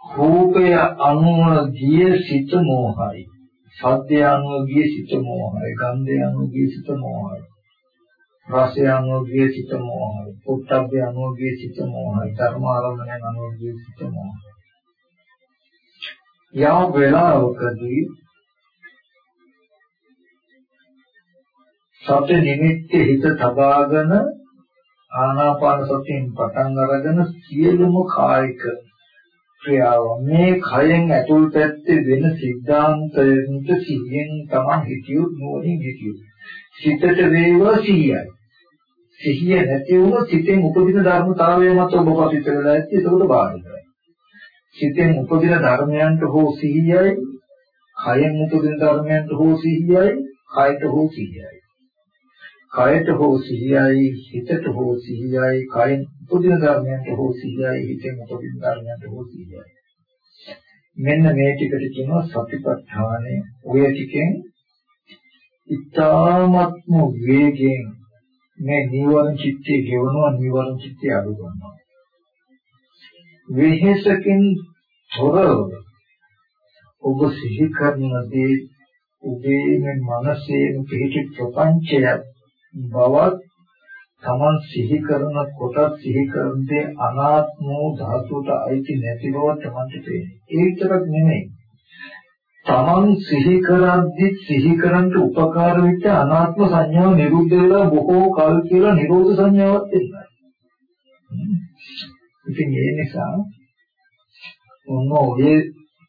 රූපය අනුව ගිය සිත මෝහයි. සද්දය අනුව ගිය සිත මෝහයි. ගන්ධය අනුව ගිය සිත මෝහයි. රසය අනුව ගිය සිත මෝහයි. පුත්තබ්බය අනුව ගිය සිත මෝහයි. ධර්ම ආරම්භණය අනුව ගිය සිත මෝහයි. යම් වෙලාවකදී සති නිමිත්තේ හිත තබාගෙන ආනාපාන සතියෙන් පටන් අරගෙන සියලුම කායික ක්‍රියාව. මේ කයෙන් ඇතුල් පැත්තේ වෙන සිද්ධාන්තයෙන්ද සිහියෙන් තමයි හිතියුත් නෝනින් හිතියුත්. සිතට වේවා සිහියයි. සිහිය නැති වුණොත් සිතෙන් උපදින ධර්මතාවය මත ඔබ පතිත වෙලා ඇත්තේ ඒකට බාධායි සිතෙන් උපදින ධර්මයන්ට හෝ සිහියයි. කයෙන් උපදින ධර්මයන්ට හෝ සිහියයි. කයට හෝ සිහියයි. කයට හෝ සිහියයි. හිතට හෝ සිහියයි. කයින් උපදින ධර්මයන්ට හෝ සිහියයි හිතෙන් උපදින ධර්මයන්ට හෝ සිහියයි මෙන්න මේ ටිකට කියනවා සතිපට්ඨානය. ඔය ටිකෙන් ඊ타ත්ම වේගයෙන් මේ නීවරණ චිත්තය ගෙවනවා නීවරණ චිත්තය අඩු කරනවා. වෙහෙසකින් තොරව ඔබ සිහි කරන දේ ඔබේ මනසේ පිහිටි ප්‍රපංචයක් බවත් තමන් සිහි කරන කොට සිහි කරන්නේ අනාත්ම ධාතුවට අයිති නැති බව තමන්ට පේන්නේ. ඒ විතරක් නෙමෙයි. තමන් සිහි කරද්දි සිහි කරන්ට උපකාර වෙච්ච අනාත්ම සංඥාව නිරුද්ධ වෙලා බොහෝ කල් කියලා නිරෝධ සංඥාවක් එනවා. ඉතින් ඒ නිසා මොන ඔය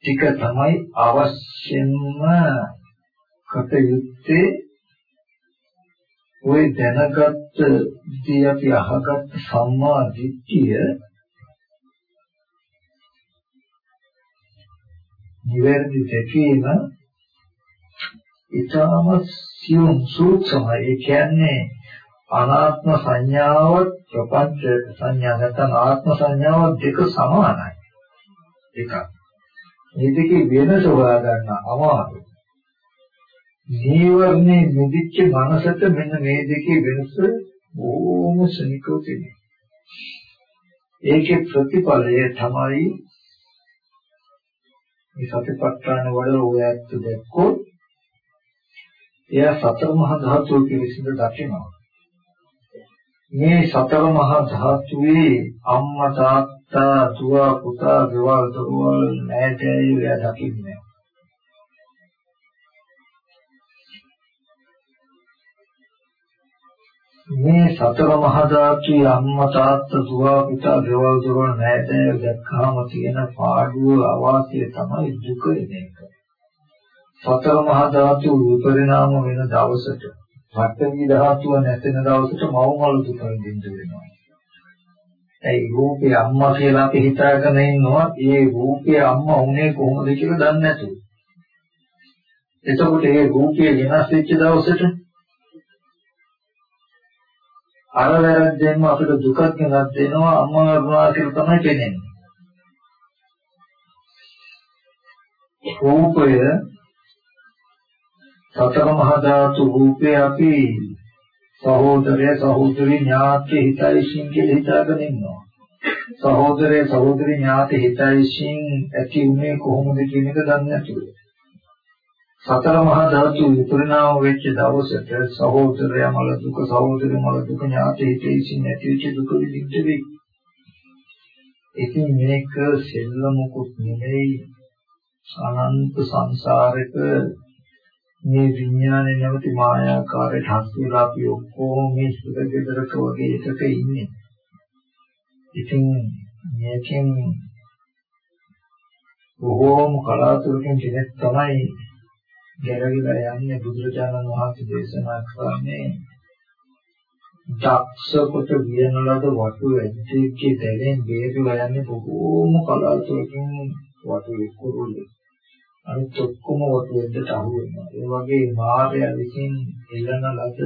ටික තමයි අවශ්‍යම කටයුත්තේ ওই දැනගත්ත දේ අපි අහගත්ත සම්මා දිට්ඨිය නිවැරදි දැකීම ඊටම සියුම් සූක්ෂමයි. ඒ කියන්නේ අනාත්ම සංඥාවත් ප්‍රපංච සංඥා නැත්නම් ආත්ම සංඥාවත් දෙක සමානයි. එකක්. මේ දෙකේ වෙනස හොයාගන්න අමාරුයි. නීවරණේ මුදිච්ච මනසට මෙන්න මේ දෙකේ වෙනස බොහොම සනිකව තියෙනවා. ඒකේ ප්‍රතිඵලය තමයි මේ සතිපට්ඨාන වල ඔයත් දැක්කොත් එයා සතර මහා ධාතු පිළිසිඳ දකිනවා. මේ සතර මහා ධාතුවේ අම්මා තාත්තා දුව පුතා ගෙවල් දරුවල් නැටයි එයා දකින්නේ. මේ සතර මහා ධාතුයේ අම්මා තාත්තා දුව පුතා ගෙවල් දොරවල් නැදෑ දැක්කම තියෙන පාඩුව අවාසිය තමයි දුක එක. සතර මහා ධාතු විපරිණාම වෙන දවසට පඨවි ධාතුව නැතෙන දවසට මවමල දුක විඳින්න වෙනවා. ඒ රූපේ අම්මා කියලා අපි හිතාගෙන ඉන්නවා ඒ රූපේ අම්මා උනේ කොහොමද කියලා දන්නේ නැතුව. එතකොට ඒ රූපේ වෙනස් වෙච්ච දවසට අර වැරද්දෙන්ම අපිට දුකක් ගෙනත් දෙනවා අම්මා මරුණා කියලා තමයි පෙනෙන්නේ. රූපය සතර මහා ධාතු රූපේ අපි සහෝදරය සහෝදරි ඥාති හිතයිසින් කියලා හිතාගෙන ඉන්නවා. සහෝදරය සහෝදරි ඥාති හිතයිසින් ඇති උනේ කොහොමද කියන එක දන්නේ නැතුව. සතර මහා ධාතු විපරිණාම වෙච්ච දවසට සහෝදරයා මල දුක සහෝදරය මල දුක ඥාති හිතේසින් නැතිවෙච්ච දුක විඳින්න වෙයි. ඉතින් මේක සෙල්ලමකුත් නෙමෙයි අනන්ත සංසාරෙක මේ විඥානේ නැවති මායාකාරයට හස් වෙලා අපි ඔක්කොම මේ සුදගෙදරක වගේ එකක ඉන්නේ. ඉතින් මේකෙන් බොහෝම කලාතුරකින් කෙනෙක් තමයි ගැරවිලා යන්නේ බුදුරජාණන් වහන්සේ දේශනා කරන්නේ දක්ෂ කොට වියන ලද වටු ඇත්තේ දැලෙන් බේරලා යන්නේ බොහෝම කලාතුරකින් වටු එක්කුරුලේ අනිත් ඔක්කොම වටු එද්දට අහු වෙනවා. ඒ වගේ මායя විසින් එළන ලද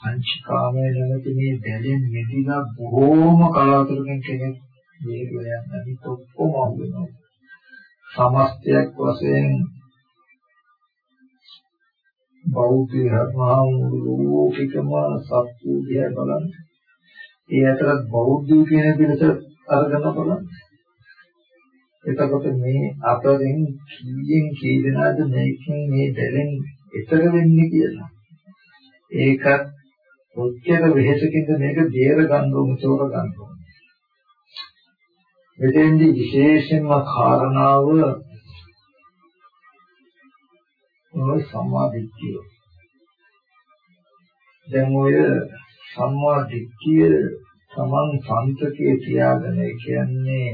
පංචකාමයේ නැමැති මේ දැලෙන් මෙදිලා බොහෝම කලාතුරකින් කෙනෙක් බේරලා යන්නේ අනිත් ඔක්කොම අහු වෙනවා. සමස්තයක් වශයෙන් බෞද්ධ ධර්මහාමුදුරුවෝකම සත්‍ය දිහා බලන්න. ඒ අතරත් බෞද්ධ කියන පිළිස අරගෙන බලන්න. එතකොට මේ අතරින් කීයෙන් කී දෙනාද මේකෙන් මේ දැලෙන් ඊතර වෙන්නේ කියලා. ඒකත් ඔච්චර වෙහෙසකින්ද මේක දේර ගන්න ඕන චෝර ගන්න ඕන. මෙතෙන්දී විශේෂයෙන්ම කාරණාව ඔය සම්මා දිට්ඨිය. දැන් ඔය සම්මා දිට්ඨිය සමන් සම්තකේ තියාගෙන කියන්නේ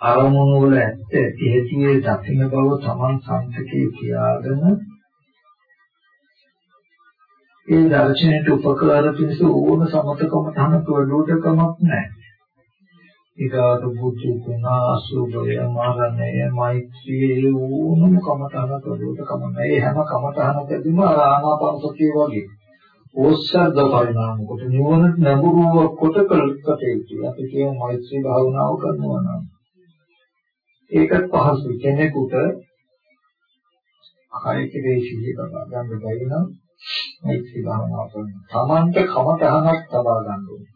අරමුණු වල ඇත්ත ඇති හැටි දකින්න බව තමන් සම්පතේ තියාගෙන ඒ දර්ශනයට උපකාර පිණිස ඕන සමතකම තනක වලුටකමක් නැහැ. ඊගාට බුද්ධ ගුණ අසුභය මරණය මෛත්‍රී ඕනම කමතනක වලුටකම නැහැ. හැම කමතනකදීම ආනාපාන සතිය වගේ. ඕස්සද්ද පරිණාම කොට නිවනට නැඹුරුව කොට කල්පතේ අපි කියමු මෛත්‍රී භාවනාව කරනවා නම් ඒකත් පහසු කෙනෙකුට කය කෙරේ සිහිය තබා ගන්න බැරි නම් මෛත්‍රී භාවනාව කරන. Tamanta කමතහනක් තබා ගන්න ඕනේ.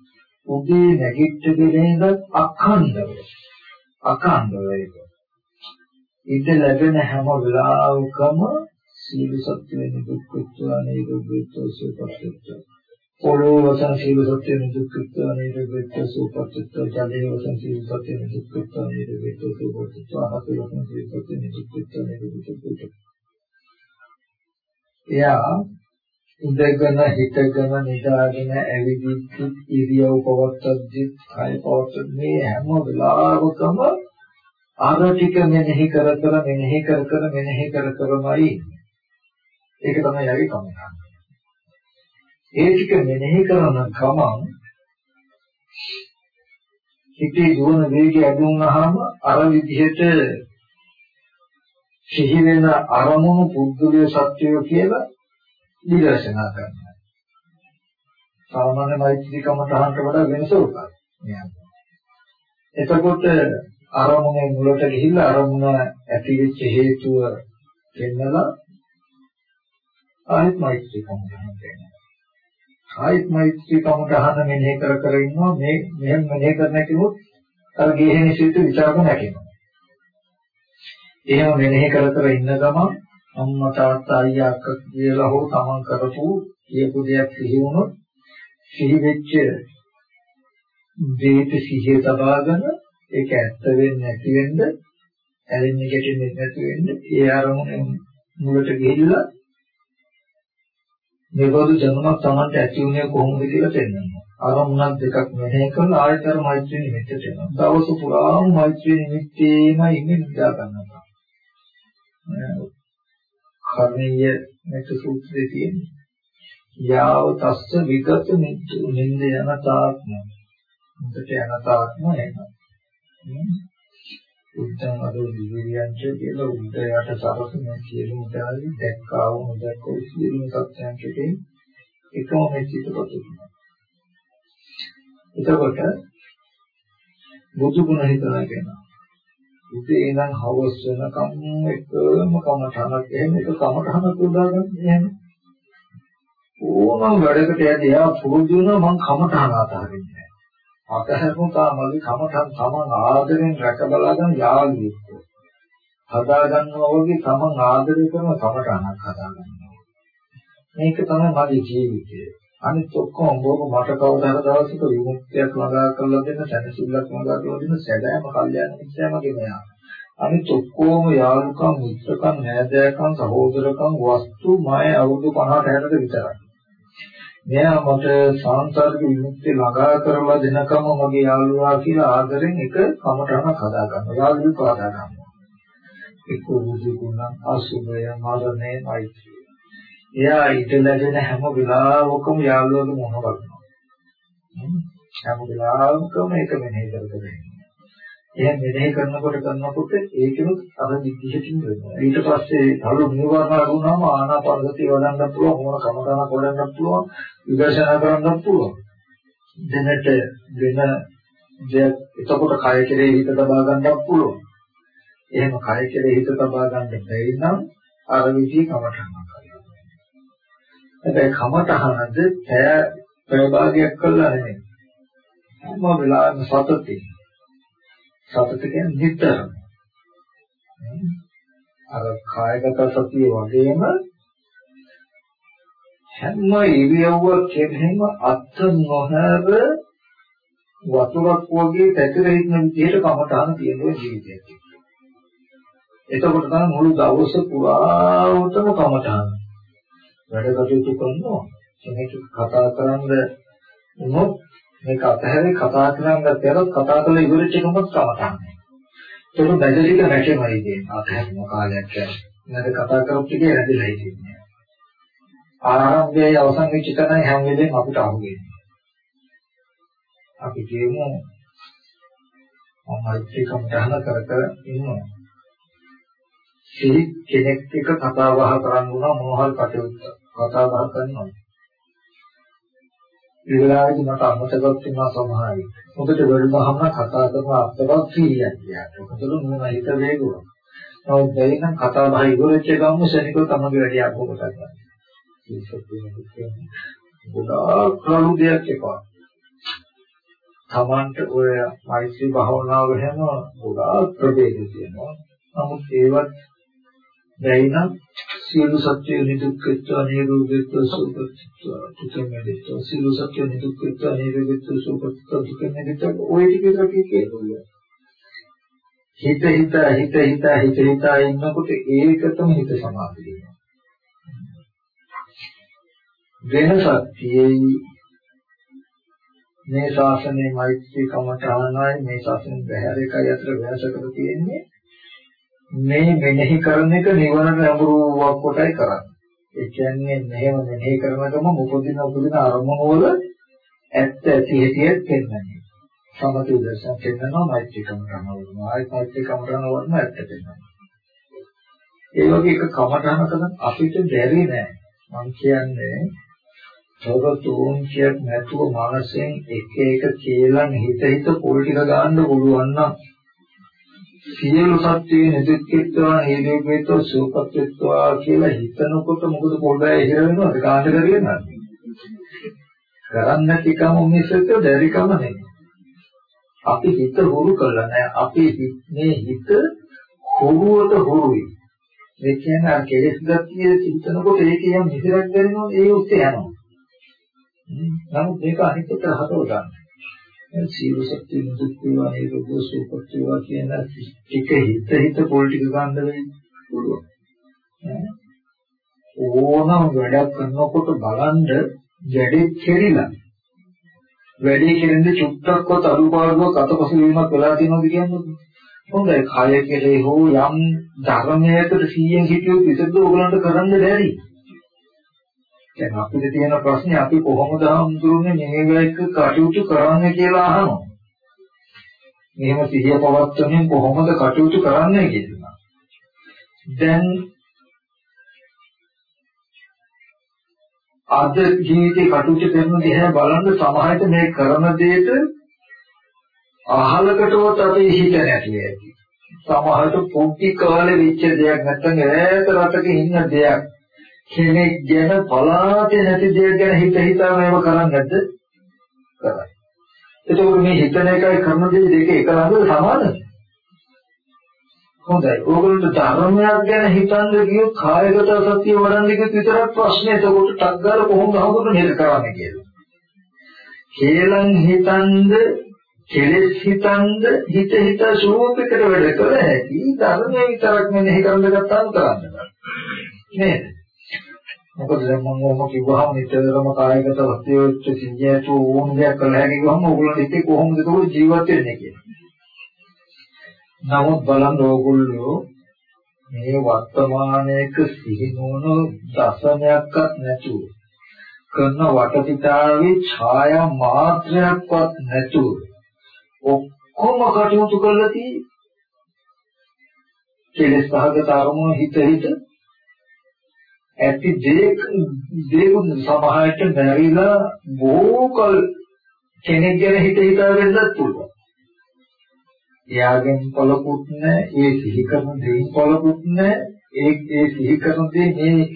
උදේ නැගිට දෙලෙන්ද අඛණ්ඩව. අඛණ්ඩව ඒක. ඉත ලැබෙන හැම වෙලාවකම සීල සත්‍ය නිදුක්කත්ව අනේකත්ව සුපත්ත්ව පොළොව වසන් සීල සත්‍ය නිදුක්කත්ව අනේකත්ව සුපත්ත්ව ජලයේ වසන් සීල සත්‍ය නිදුක්කත්ව අනේකත්ව සුපත්ත්ව ආහතේ වසන් සීල සත්‍ය නිදුක්කත්ව අනේකත්ව එයා ඉඳගෙන හිටගෙන නිදාගෙන ඇවිදිච්ච ඉරියව් පවත්තද්දි කය පවත්ත මේ හැම වෙලාවකම අර ටික මෙනෙහි කර කර මෙනෙහි කර කර මෙනෙහි කර කරමයි ඒක තමයි යගේ කමන. ඒ ටික මෙනෙහි කරන ගමන් හිතේ දුවන වේගය අඩු වුණාම අර විදිහට සිහි වෙන අරමුණු පුද්ගලයේ සත්‍යය කියලා විදර්ශනා කරනවා. සාමාන්‍ය මෛත්‍රී කමතහනට වඩා වෙනස උකයි. එතකොට අරමුණේ මුලට ගිහිල්ලා අරමුණ ඇතිවෙච්ච හේතුව දෙන්නලා ආයත් මෛත්‍රී කමතහන දෙනවා. ආයත් මෛත්‍රී කමතහන මෙනෙහි කර කර ඉන්නවා මේ මෙහෙම මෙනෙහි කරන කෙනෙක් අර ගේහෙන සිට විචාරක නැගෙනවා. එහෙම මෙනෙහි කර කර ඉන්න ගමන් අම්මා තාත්තා අයියා අක්කා කියලා හෝ තමන් කරපු කියපු දෙයක් සිහි වුණොත් සිහි වෙච්ච දේට සිහිය තබාගෙන ඒක ඇත්ත වෙන්නේ නැති වෙන්න ඇලෙන්නේ ගැටෙන්නේ නැති වෙන්න ඒ අරමුණ මුලට ගිහිල්ලා මේබඳු ජනමක් Tamanට ඇති උනේ කොහොමද කියලා තේරෙනවා. අරමුණක් දෙකක් මෙහෙ කරලා ආයතර මෛත්‍රී නිමිත්තට එනවා. දවස පුරාම මෛත්‍රී නිමිත්තේම ඉන්නේ නිදා ගන්නවා. කර්ණීය මෙත් සූත්‍රයේ තියෙන්නේ. යාව තස්ස විගත නින්ද යන තාත්ම. මුදට යන තාත්ම එනවා. උත්තම අදෝ දිවියන්ච කියලා උද්දයට සරසන සියලුම දාලි දැක්කා වුණ දැක්කෝ සියලුම සත්‍යයන්කේ එකම මෙච්චිතපත් වෙනවා. එතකොට බුදු ගුණ හිතනවා කියනවා. උදේ ඉඳන් හවස වෙනකම් එකම කමඨහනක් එහෙම එක කමඨහනක් උදාගන්න එහෙම. ඕනම වැඩකට යදී එයා පුරුදු වෙනවා මං කමඨහන අතහරින්නේ අතහැරපු කාමලි කමඨන් තමන් ආදරෙන් රැක බලාගෙන යාළුවෙක් හදා ගන්නවා වගේ තමන් ආදරය කරන කමඨහනක් හදා ගන්නවා මේක තමයි මගේ ජීවිතය. අනිත් ඔක්කොම බොරු මට කවදා හරි දවසක විමුක්තියක් ළඟා කරලා දෙන්න සැනසෙල්ලක් ළඟා කරලා දෙන්න සැබෑම කල්යනා මිත්‍යාමගේ මෙයා. අනිත් ඔක්කොම යාළුකම් මිත්‍රකම් නෑදෑකම් සහෝදරකම් වස්තු මය අවුරුදු 50 60කට විතරයි. මෙයා මට සාංසාරික විමුක්තිය ළඟා කරලා දෙනකම මගේ යාළුවා කියලා ආදරෙන් එක කමටහනක් හදා ගන්නවා. යාළුවෙක් හදා ගන්නවා. එක්ක වූ ගුණ අසුභය මරණය මෛත්‍රිය එයා ඊට ලැබෙන හැම වෙලාවකම යාළුවගේ මොන බලනවා. හැම වෙලාවකම ඒක මෙනෙහි කරගෙන ඉන්නවා. එහෙන් මෙනෙහි කරනකොට කරනකොට ඒකෙනුත් අර විදිහකින් වෙනවා. ඊට පස්සේ තරු නිවර්ණ අරුණාම ආනාපානසතිය වඩන්න පුළුවන්, මොන කමකරණ වඩන්න පුළුවන්, විදර්ශනා කරන්න පුළුවන්. දැනට වෙන දෙයක් එතකොට කය කෙරේ හිත තබා ගන්නත් පුළුවන්. එහෙම කය කෙරේ හිත තබා ගන්න බැරි නම් අර විදිහ කමටහනක් හැබැයි කමතහනද පැය පැය භාගයක් කළා නෙමෙයි. හැම වෙලාවෙම සතතින් සතත කියන්නේ නිතරම අර කායගත සතිය වගේම හැම ඉරියව්වක් කෙරෙහිම අත් නොහැර වතුරක් වගේ පැතිර ඉන්න විදිහට කමටහන තියෙන ජීවිතයක්. එතකොට තමයි මුළු දවස පුරාවටම කමටහන. වැඩ කටයුතු කරනවා. කෙනෙක් කතා කරන්න උනොත් මේක අතහැරේ කතා කරන්න ගත්තොත් කතා කරලා ඉවරෙච්ච එකමත් කමටහන. ඒක බැදලික නැටෙමයි කියන්නේ අතහැරෙන කාලයක් යන. නැද කතා කරොත් ඉතින් රැඳිලා ඉන්නේ. ආරම්භයේ අවසන් වෙච්ච තැන හැම වෙලේම අපිට අහුවෙන්නේ. අපි කියමු මම මෛත්‍රී කමඨහන කර කර ඉන්නවා. සිහි කෙනෙක් එක්ක කතා බහ කරන්න උනා මොනවල් කටයුත්ත කතා බහ කරනවා. ඒ වෙලාවේදී මට අමතකත් වෙනවා සමහරවිට. මොකද වැඩිමහම කතා කරන අත්දැක කීයක් කියන්න. මොකද මොන හිත වේගුවා. නමුත් දෙයින් නම් කතා බහ ඉවරෙච්ච ගමන් ශනිකව තමයි වැඩි අරමුණක් ගන්න. ඒක කියන්නේ ගොඩාක් කලු දෙයක් එපා. තමන්ට ඔය මෛත්‍රී භාවනාව හැම ගොඩාක් ප්‍රභේද තියෙනවා. නමුත් ඒවත් දැයි නම් සියලු සත්‍ය නිදුක්කත්ව නිරෝධිත සුපත්ත්ව තුකමෙදිත සියලු සත්‍ය නිදුක්කත්ව නිරෝධිත සුපත්ත්ව තුකමෙදිත ඔය ටික අපි කියනවා. හිත හිත හිත හිත හිත හිත ඉන්නකොට ඒකටම හිත සමාධිය වෙනවා. වෙනසක් තියෙයි මේ ශාසනයේ මෛත්‍රී කමඨානයි මේ ශාසනයේ බහැර එකයි අතර වෙනසකට තියෙන්නේ මේ මෙනෙහි කරන එක නිවනට ලැබුරුවක් කොටයි කරන්නේ. ඒ කියන්නේ මෙහෙම මෙනෙහි කරනකම මොකදින උපදින අරමුණ වල ඇත්ත ඇති හැටියට පෙන්වන්නේ. සමථ දර්ශන පෙන්වනවා මෛත්‍රී කමඨාන වල. ආයි මෛත්‍රී කමඨාන වලම ඇත්ත පෙන්වනවා. ඒ වගේ එක කමඨානක අපිට බැරි නෑ. මම කියන්නේ සෝගතුන්චයක් නැතුව මානසයෙන් එක එක කියලා හිත හිත පොල් ටික ගන්න පුළුවන් නම් සියලු සත්‍යයේ නිදුක්කත්වා හේතුකේතෝ සූපත්ත්වා කියලා හිතනකොට මොකද පොඩ්ඩයි ඉහිර වෙනවද කාට කරගෙන කරන්න ටිකම මිසක බැරිකම නෙමෙයි. අපි හිත හුරු කළා නෑ. අපි මේ හිත හුරුවට හුරුයි. ඒ කියන්නේ අර කෙලෙස් ගතිය හිතනකොට ඒක යම් මිසරක් දැනෙනවා ඒ උත්තේ යනවා. නමුත් මේක අනිත් පැත්තට හදව ගන්න. සීල සත්‍ය දුක් වේවා නිරෝධ සුවපත් වේවා කියන එක හිත හිත පොලිටික ගන්න වෙන්නේ පුළුවන්. ඕනම වැඩක් කරනකොට බලන්න වැඩේ කෙරිලා. වැඩේ කෙරෙන්නේ චුට්ටක්වත් අඩුපාඩුවක් අතපසු වීමක් වෙලා තියෙනවද කියන්නේ? හොඳයි. කය කෙරේ හෝ යම් ධර්මයකට 100න් හිටියොත් විසද ඕගලන්ට කරන්න බැරි. දැන් අපිට තියෙන ප්‍රශ්නේ අපි කොහොමද හඳුන්නේ මේක කටයුතු කරන්නේ කියලා අහනවා. මෙහෙම සිහිය පවත්වමින් කොහොමද කටයුතු කරන්නේ කියලා. දැන් අද ජීවිතේ කටයුතු කරන දිහා බලන්න සමහරට මේ කරන දෙයට අහලකටවත් අපේ හිත නැති ඇති. සමහරට පොඩි කාලේ වෙච්ච දෙයක් නැත්නම් ඈත රටක ඉන්න දෙයක් කෙනෙක් ගැන පලාතේ නැති දෙයක් ගැන හිත හිතා මේව කරන්නේ නැද්ද? කරයි. එතකොට මේ හිතන එකයි කරන දේ දෙක එක ළඟ සමානද? හොඳයි. ඕගොල්ලෝ ධර්මයක් ගැන හිතන්න ගියොත් කායගත සත්‍ය වඩන්න ගියොත් විතරක් ප්‍රශ්නේ එතකොට ටක් ගාලා කොහොමද හමුදුන නේද කරන්නේ කියලා. කේලම් හිතන්ද කෙලෙස් හිතන්ද හිත හිත ස්වરૂපයකට වැඩ කළ හැකි ධර්මයේ විතරක් මෙනෙහි කරන්න ගත්තාම කරන්න බෑ. නේද? මොකද දැන් මම ඔහොම කිව්වහම නිතරම කායගත වස්තුවෙච්ච සිංහයට ඕන දෙයක් කරලා හැකි කිව්වම ඕගොල්ලෝ ඉතින් කොහොමද ඒක ජීවත් වෙන්නේ කියලා. නමුත් බලන්න ඕගොල්ලෝ මේ වර්තමානයේක සිහි නොවන දසනයක්වත් නැතුව කරන වටපිටාවේ ඡායා මාත්‍රයක්වත් නැතුව ඔක්කොම කටයුතු කරලා තියෙන්නේ. කෙලෙස් සහගත අරමුණ හිත හිත ඇති දේක දේකුත් සමහරට බැරිලා බොහෝකල් කෙනෙක් ගැන හිත හිතාගෙනත් පුළුවන්. එයාගෙන් පළකුත් නැහැ, ඒ සිහි කරන දේන් පළකුත් නැහැ, ඒ ඒ සිහි කරන දේ මේ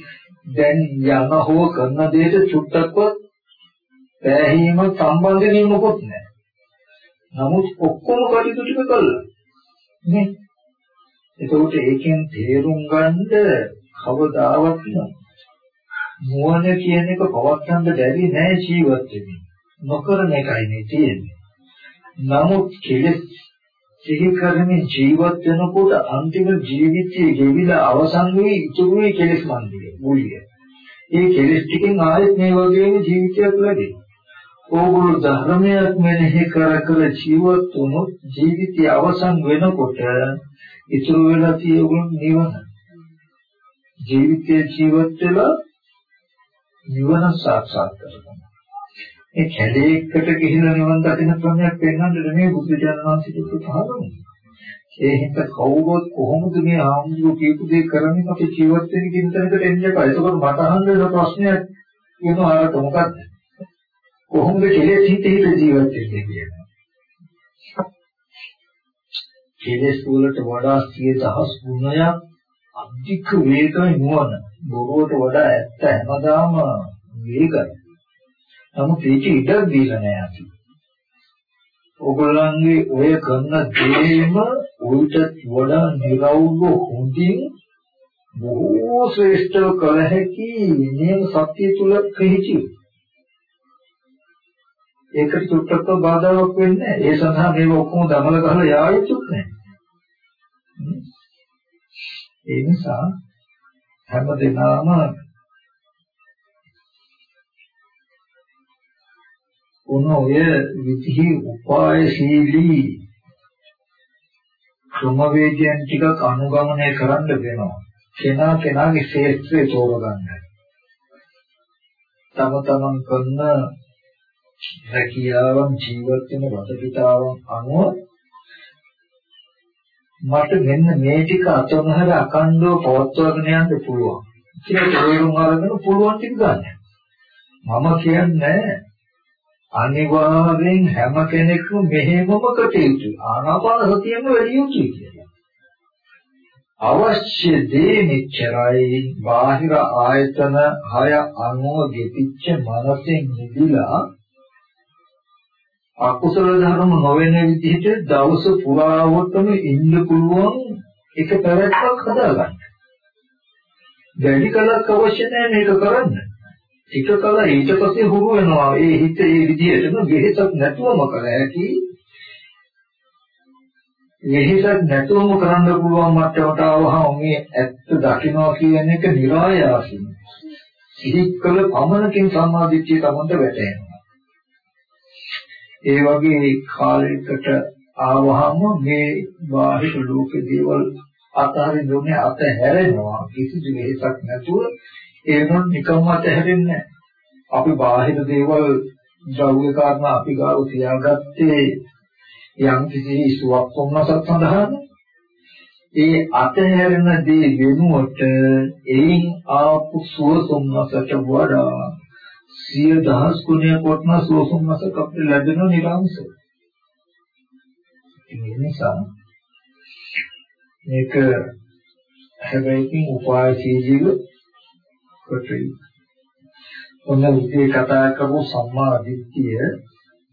දැන් යන හෝ කරන දේට චුට්ටක්වත් පැහැීම සම්බන්ධ නෙමෙයිකොත් නැහැ. නමුත් ඔක්කොම කටයුතු ටික කළා. නේ? එතකොට ඒකෙන් තේරුම් ගන්න කවදාවත් නෑ. නුවණ කියන එක පවත්වන්න බැරි නෑ ජීවත් වෙන්නේ. නොකරන එකයි මේ තියෙන්නේ. නමුත් කෙලෙස් සිහි කරමින් ජීවත් වෙනකොට අන්තිම ජීවිතයේ ගෙවිලා අවසන් වෙයි ඉතුරු වෙයි කෙලෙස් මන්දිරය. මුලිය. ඒ කෙලෙස් ටිකෙන් ආයෙත් මේ වගේම ජීවිතයක් ලැබෙනවා. ඕගොල්ලෝ ධර්මයක් මෙනෙහි කර කර ජීවත් වුණොත් ජීවිතය අවසන් වෙනකොට ඉතුරු වෙලා තියෙන නිවන. ජීවිතයේ ජීවත් වෙලා නිවන සාක්ෂාත් කරගන්න. ඒ කැලේකට ගිහිල්ලා නිවන් දකින්න ක්‍රමයක් පෙන්වන්න නෙමෙයි බුදු දඥාන්සිට පහළ ඒ හින්දා කවුරුත් කොහොමද මේ ආම්දුව කියපු දේ කරන්නේ අපි ජීවත් වෙන කින්තරකට එන්න එපා. ඒකෝට මට අහන්න ප්‍රශ්නයක් වෙනවා ආරට මොකද්ද? කොහොමද කෙලෙස් හිත හිත ජීවත් වෙන්නේ කියලා. කෙලෙස් වලට වඩා සිය දහස් ගුණයක් අධික වේගයි නුවණ. බොරුවට වඩා ඇත්ත හැමදාම වේගයි. නමුත් ඒක ඉඩක් දීලා නැහැ අපි. ඔයගොල්ලන්ගේ ඔය කරන දේම උන්ට වඩා නිරවුල්ව හොඳින් බොහෝ ශ්‍රේෂ්ඨව කළ හැකි නියම සත්‍ය තුල පිහිටි. ඒකට සුත්තත්ව බාධාවක් වෙන්නේ ඒ සඳහා මේක ඔක්කොම දමල ගහලා යායුතුත් නැහැ. ඒ නිසා හැම දිනම උන ඔය විධි උපායශීලී ක්‍රමවේදයන් ටිකක් අනුගමනය කරන්න වෙනවා. කෙනා කෙනාගේ ශේත්‍රය තෝරගන්න. තම තමන් කරන රැකියාවන් ජීවත් වෙන වටපිටාවන් අනුව මට මෙන්න මේ ටික අතමහර අකණ්ඩව පවත්වාගෙන යන්න පුළුවන්. කියලා තේරුම් අරගෙන පුළුවන් ටික ගන්න. මම කියන්නේ අනිවාර්යෙන් හැම කෙනෙක්ම මෙහෙමම කටයුතු ආනාපාන සතියෙම වැඩි යුතුයි කියලා. අවශ්‍ය දේ මෙච්චරයි බාහිර ආයතන හය අනුව ගෙතිච්ච මනසෙන් නිදිලා අකුසල ධර්ම නොවන විදිහට දවස පුරාවටම ඉන්න පුළුවන් එක පැවැත්මක් හදාගන්න. වැඩි කලක් අවශ්‍ය නැහැ මේක කරන්න. ටික කල ඊට පස්සේ හුරු වෙනවා. ඒ හිත ඒ විදිහටම වෙහෙසක් නැතුවම කර හැකි. වෙහෙසක් නැතුවම කරන්න පුළුවන් මට්ටමට ආවහම මේ ඇත්ත දකින්නවා කියන එක નિરાයාසින්. සිහික් කළ පමණකින් සම්මාදිට්ඨිය තමන්ට වැටහෙනවා. ඒ වගේ කාලයකට ආවහම මේ බාහිර ලෝක දේවල් අතහරින්න ඕනේ අතහැරෙනවා. කිසිදු වෙහසක් නැතුව ඒනොන් නිකම්ම අතහැරෙන්නේ අපි බාහිර දේවල් ද්‍රව්‍ය කාරණා අපි ගාව තියාගත්තේ යම් කිසි සුවක් කොන්නසක් සඳහාද ඒ අතහැරෙන දේ වෙනුවට එයින් ආපු සුව සොම්නසට වඩා සිය දහස් ගුණයක් වටන සෝසුම් මාසක අපිට ලැබෙන නිරාංශ. ඒ නිසා මේක හැබැයි උපායශීලීව කොටයි. ඔන්න උදේ කතා කරපු සම්මා දිට්ඨිය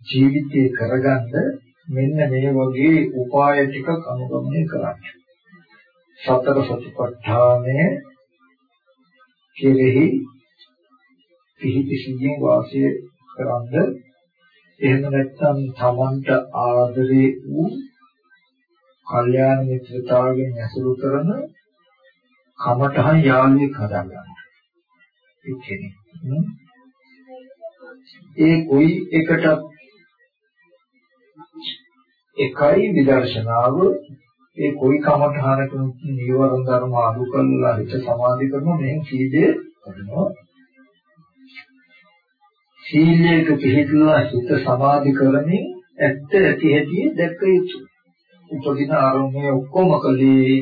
ජීවිතේ කරගන්න මෙන්න මේ වගේ උපාය ටික අනුගමනය කරන්න. සතර සතිපට්ඨානය කෙරෙහි පිහිටි සිහියෙන් වාසය කරන්ද එහෙම නැත්නම් තමන්ට ආදරේ වූ කල්යාණ මිත්‍රතාවයෙන් ඇසුරු කරන කමඨහන් යාළුවෙක් හදාගන්න. ඒ කියන්නේ ඒ කොයි එකට එකයි විදර්ශනාව. ඒ කොයි කමඨහනක නිවරණ ධර්ම අඩු කරලා හිත සමාධි කරනවා මෙහෙන් කීදේ කරනවා. සීලයක පිළිපදලා හිත සමාධි කරමින් ඇත්ත ඇති හැටි දැක්ක යුතුයි. උපදින ආරම්භය ඔක්කොම කලේ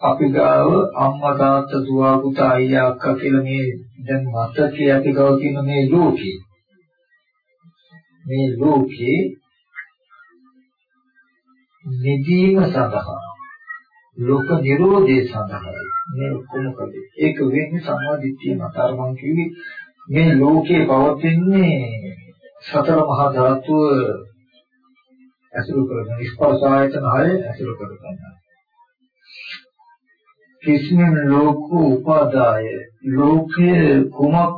අපි ගාව අම්මා තාත්තා දුව පුතා අයියා අක්කා කියලා මේ දැන් මතකයේ අපි ගාව තියෙන මේ ලෝකේ. මේ ලෝකේ නිදීම සඳහා ලෝක නිරෝධය සඳහා මේ ඔක්කොම කලේ ඒක වෙන්නේ සම්මාදිට්ඨිය මත. අර මං කිව්වේ මේ ලෝකේ පවතින්නේ සතර මහා ධාතුව ඇසුරු කරගෙන ස්පර්ශ ආයතන හය ඇසුරු කරගන්න. කිසිම ලෝක උපාදාය ලෝකයේ කුමක්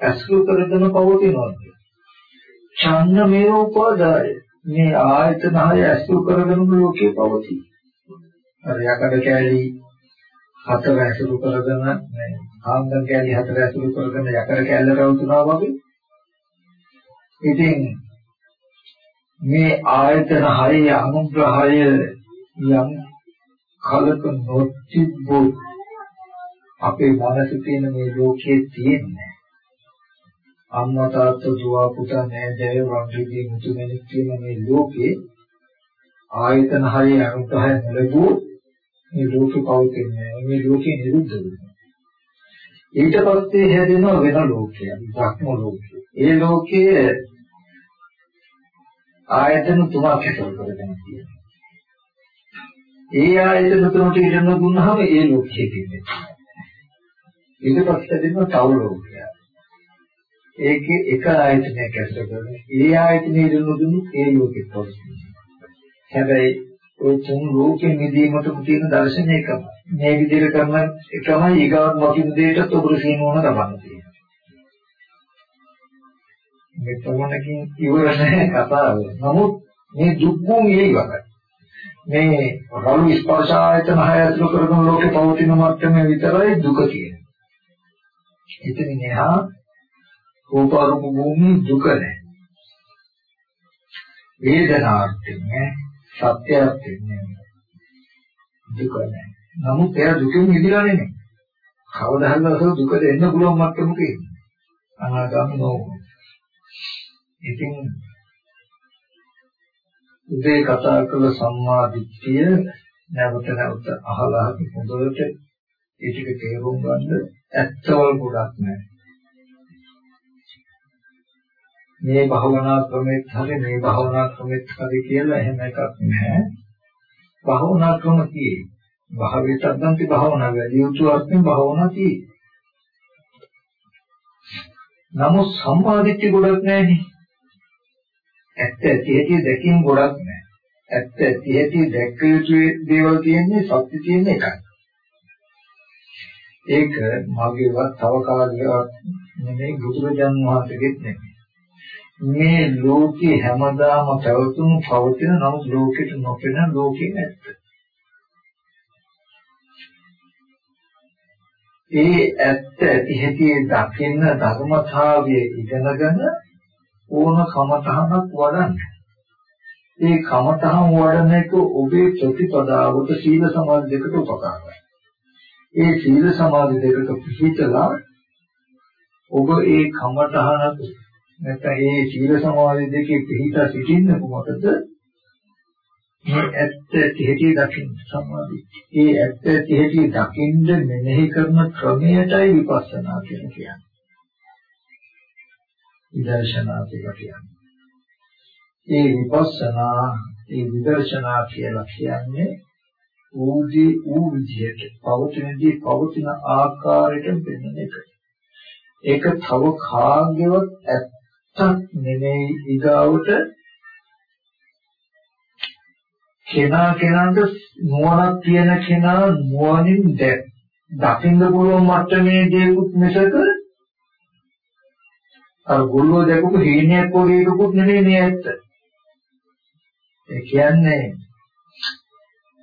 ඇසුරු කරගෙන පවතිනවද? ඡන්න මේ උපාදාය මේ ආයතන හය ඇසුරු කරගෙන ලෝකේ පවතී. අර යකඩ කැලී හතර ඇසුරු කරගෙන මේ කාන්දන් කැලී හතර ඇසුරු කරගෙන යකඩ කැල්ල රවුතුනා වගේ. ඉතින් මේ ආයතන හය අනුග්‍රහය යම් කලක නොතිබ්බු අපේ මනසේ තියෙන මේ ලෝකයේ තියෙන්නේ අම්මා තාත්තා දුව පුතා නෑදෑය වංශිකී මුතුමැණික් කියන මේ ලෝකේ ආයතන හයේ අනුග්‍රහය ලැබුවෝ මේ ලෝකේ පවතින්නේ මේ ලෝකේ නිරුද්ධ වෙනවා ඊට පස්සේ හැදෙන වෙන ලෝකයක් භක්ම ලෝකය. ඒ ලෝකයේ ආයතන තුනක් ඇතුළු කරගෙන තියෙනවා. ඒ ආයතන තුනට ඉඳන් දුන්නාම ඒ ලෝකයේ තියෙන්නේ ඊට පස්සේ දෙන්න තව ලෝකයක්. ඒකේ එක ආයතනයක් ඇසුර කරගෙන ඒ ආයතනයේ දුන්නු ඒ ලෝකෙත් පවතින. හැබැයි ඔය තුන් ලෝකෙ නිදීමට තියෙන දර්ශනය එකම. මේ විදිහට කරන එකමයි ඊගාවත් වකින් දෙයකට ඔබට සීනෝන ලබන්න තියෙන්නේ. මේ ප්‍රමණකින් ඉවර නැහැ කතාව. නමුත් මේ දුක් භූමියේ ඉවරයි. මේ රළු ස්පර්ශ ආයතන හය ඇතුළු කරගෙන ලෝකේ පවතින මට්ටමේ විතරයි දුක තියෙන්නේ. ඉතින් එහා රූපාරූප භූමියේ දුක නැහැ. වේදනාර්ථයෙන් නෑ සත්‍යර්ථයෙන් නෑ දුක නැහැ. නමුත් එයා දුකෙන් මිදලා නෙමෙයි. කවදා හරි අසල දුක දෙන්න පුළුවන් මට්ටමක ඉන්නේ. අනාගාමී නෝ. ඉතින් උදේ කතා කළ සම්මා දිට්ඨිය නැවත නැවත අහලා හොඳට ඒ ටික තේරුම් ගන්න ඇත්තවල් ගොඩක් නැහැ. මේ භවනා ක්‍රමෙත් හරි මේ භවනා ක්‍රමෙත් හරි කියලා එහෙම එකක් නැහැ. භවනා ක්‍රම කියේ. භාවයට අද්දන්ති භවනා වැඩි යුතු අර්ථයෙන් භවනා කියේ. නමුත් සම්මාදිට්ඨි ගොඩක් නැහැනේ. ඇත්ත ඇති ඇති දැකීම ගොඩක් නැහැ. ඇත්ත ඇති ඇති දැක්ක යුතු දේවල් තියෙන්නේ සත්‍ය තියෙන එකයි. ඒක මගේවත් තව කාලයකට නෙමෙයි බුදුරජාන් වහන්සේගෙත් නෙමෙයි. මේ ලෝකේ හැමදාම පැවතුණු පවතින නමුත් ලෝකෙට නොපෙනෙන ලෝකේ නැත්ත. ඒ ඇත්ත ඇති හැටි දකින්න ධර්මතාවය ඉගෙනගෙන ඕන කමතහනක් වඩන්න. ඒ කමතහන් වඩන එක ඔබේ ප්‍රතිපදාවට සීල සමාධි දෙකට උපකාරයි. ඒ සීල සමාධි දෙකට පිහිටලා ඔබ ඒ කමතහනට නැත්නම් ඒ සීල සමාධි දෙකේ පිහිටා සිටින්න කොහොමද මේ ඇත්ත තිහෙටි දකින්න සමාධි. ඒ ඇත්ත තිහෙටි දකින්න මෙනෙහි කරන ක්‍රමයටයි විපස්සනා කියලා කියන්නේ. විදර්ශනා කියලා කියන්නේ. ඒ විපස්සනා ඒ විදර්ශනා කියලා කියන්නේ ඌදී ඌ විදියට පවතිනදී පවතින ආකාරයට වෙන එක. ඒක තව කාගේවත් ඇත්ත නෙමෙයි ඊගාවට කෙනා කෙනාට නුවණක් තියෙන කෙනා නුවණින් දකින්න පුළුවන් මට්ටමේ දේකුත් මිසක අර ගොල්ලෝ දැකපු හීනයක් වගේ එකකුත් නෙමෙයි මේ ඇත්ත. ඒ කියන්නේ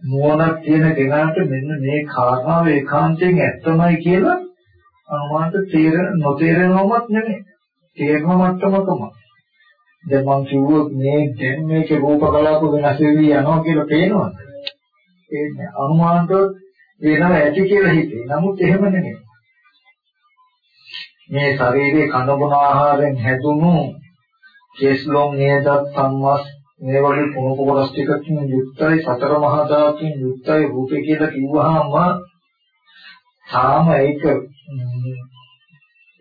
නුවණක් තියෙන කෙනාට මෙන්න මේ කාරණාව ඒකාන්තයෙන් ඇත්තමයි කියලා අනුමානට තේරෙන නොතේරෙනවමත් නෙමෙයි. තේරෙන මට්ටමකම. දැන් මම කිව්වොත් මේ දැන් මේකේ රූප කලාප වෙනස් වෙවි යනවා කියලා පේනවද? ඒ අනුමානට වෙනව ඇති කියලා හිතේ. නමුත් එහෙම නෙමෙයි. මේ ශරීරයේ කනබුන ආහාරයෙන් හැදුණු කේස්ලොම් නේදත් සම්මස් මේ වගේ කුණු කොටස් ටිකකින් යුක්තයි සතර මහා ධාතුන් යුක්තයි රූපේ කියලා කිව්වහම තාම ඒක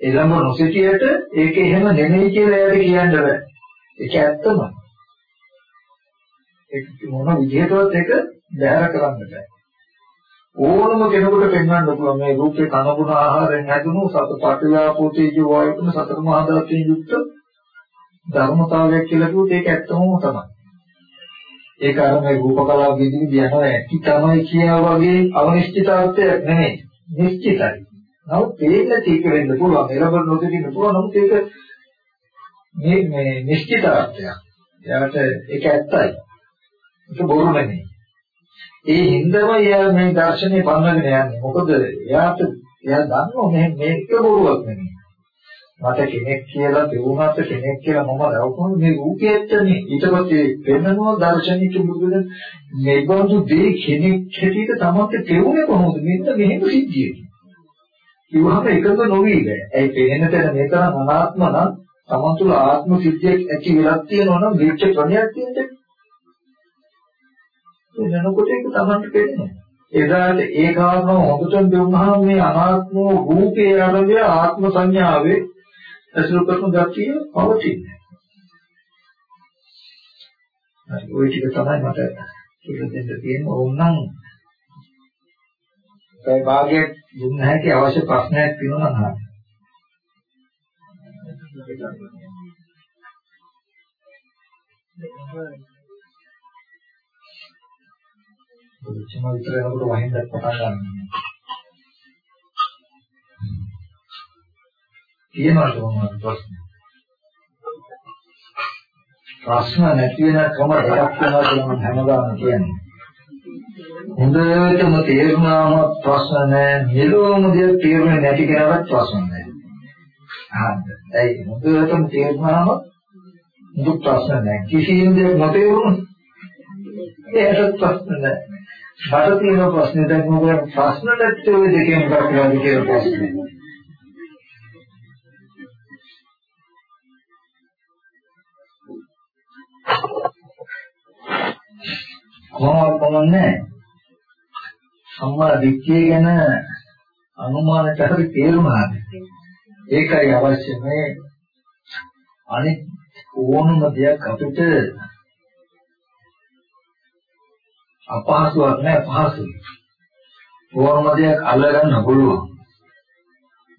එළඹ නොසිටියට ඒක එහෙම නෙමෙයි කියලා එයාට කියන්න බෑ. ඒක ඇත්තම. ඒක මොන විදිහටවත් ඒක බැහැර කරන්න බෑ. ඕනම කෙනෙකුට පෙන්වන්න පුළුවන් මේ රූපේ කනගුණ ආහාරයෙන් හැදුණු සත පටිලාපෝතේජ වායුතුන සතර මහා ධාතුන් යුක්ත ධර්මතාවයක් කියලා කිව්වොත් ඒක ඇත්තම තමයි. ඒක අර මේ රූප කලාව විදිහට යනවා ඇති තමයි කියන වගේ අවනිශ්චිතාර්ථයක් නෙමෙයි. නිශ්චිතයි. නමුත් තේන්න තීක වෙන්න පුළුවන්. එළඹ නොදෙන්න පුළුවන්. නමුත් ඒක මේ මේ නිශ්චිතාර්ථයක්. එයාට ඒක ඇත්තයි. ඒක බොරු නෙමෙයි. ඒ හින්දම එයා මේ දර්ශනේ පන්නගෙන යන්නේ. මොකද එයාට එයා දන්නවා මේ මේක බොරුවක් නෙමෙයි. මට කෙනෙක් කියලා දෙවුනත් කෙනෙක් කියලා මම දවුනොත් මේ රූපයටනේ ඊට පස්සේ වෙනනවා දර්ශනික බුදුද මේබඳු දේ කෙනෙක් හැටියට තමයි තේරුනේ කොහොමද මෙන්න මෙහෙම සිද්ධිය කිව්වහම එකක නොවි බෑ. ඒ පේන තැන මේ තරම් අනාත්ම නම් තමන් තුළ ආත්ම සිද්ධියක් ඇති වෙලක් තියෙනවා නම් විච්ච ක්‍රමයක් තියෙන්නේ. ඒ වෙනකොට ඒක තමන්ට පේන්නේ එදාට ඒ කාරණා හොඳටම දුන්නාම මේ අනාත්ම රූපේ අරගෙන ආත්ම සංඥාවේ ඇසුරු කරන ගතිය පවතින්නේ. හරි ওই ටික තමයි මට කියලා දෙන්න තියෙන ඕනනම් ඒ භාගයේ දුන්න හැටි අවශ්‍ය ප්‍රශ්නයක් තියෙනවා නම් අහන්න. කොච්චර විතර යනකොට වහින්නත් පටන් ගන්නවා. තියෙනවද මොනවද ප්‍රශ්න? ප්‍රශ්න නැති වෙන ක්‍රම දෙකක් වෙනවා කියලා මම හැමදාම කියන්නේ. හොඳටම තේරුණාම ප්‍රශ්න නැහැ. මෙලොවම දෙයක් තේරුනේ නැති කෙනාට ප්‍රශ්න නැහැ. හරිද? ඒ හොඳටම තේරුණාම දුක් ප්‍රශ්න නැහැ. කිසිම දෙයක් නොතේරුණොත් ඒකට ප්‍රශ්න නැහැ. මට තියෙන ප්‍රශ්නේ දැන් මොකද ප්‍රශ්න නැත්තේ ඔය දෙකෙන් එකක් කියලා කියන ප්‍රශ්නේ. කොහොමද කොමන්නේ සම්මා දිට්ඨිය ගැන අනුමානට හරි තේරුණාද ඒකයි අවශ්‍ය මේ අනිත් ඕනම දෙයක් අපිට අපහසුවක් නෑ පහසුයි ඕනම දෙයක් අල්ලගන්න පුළුවන්.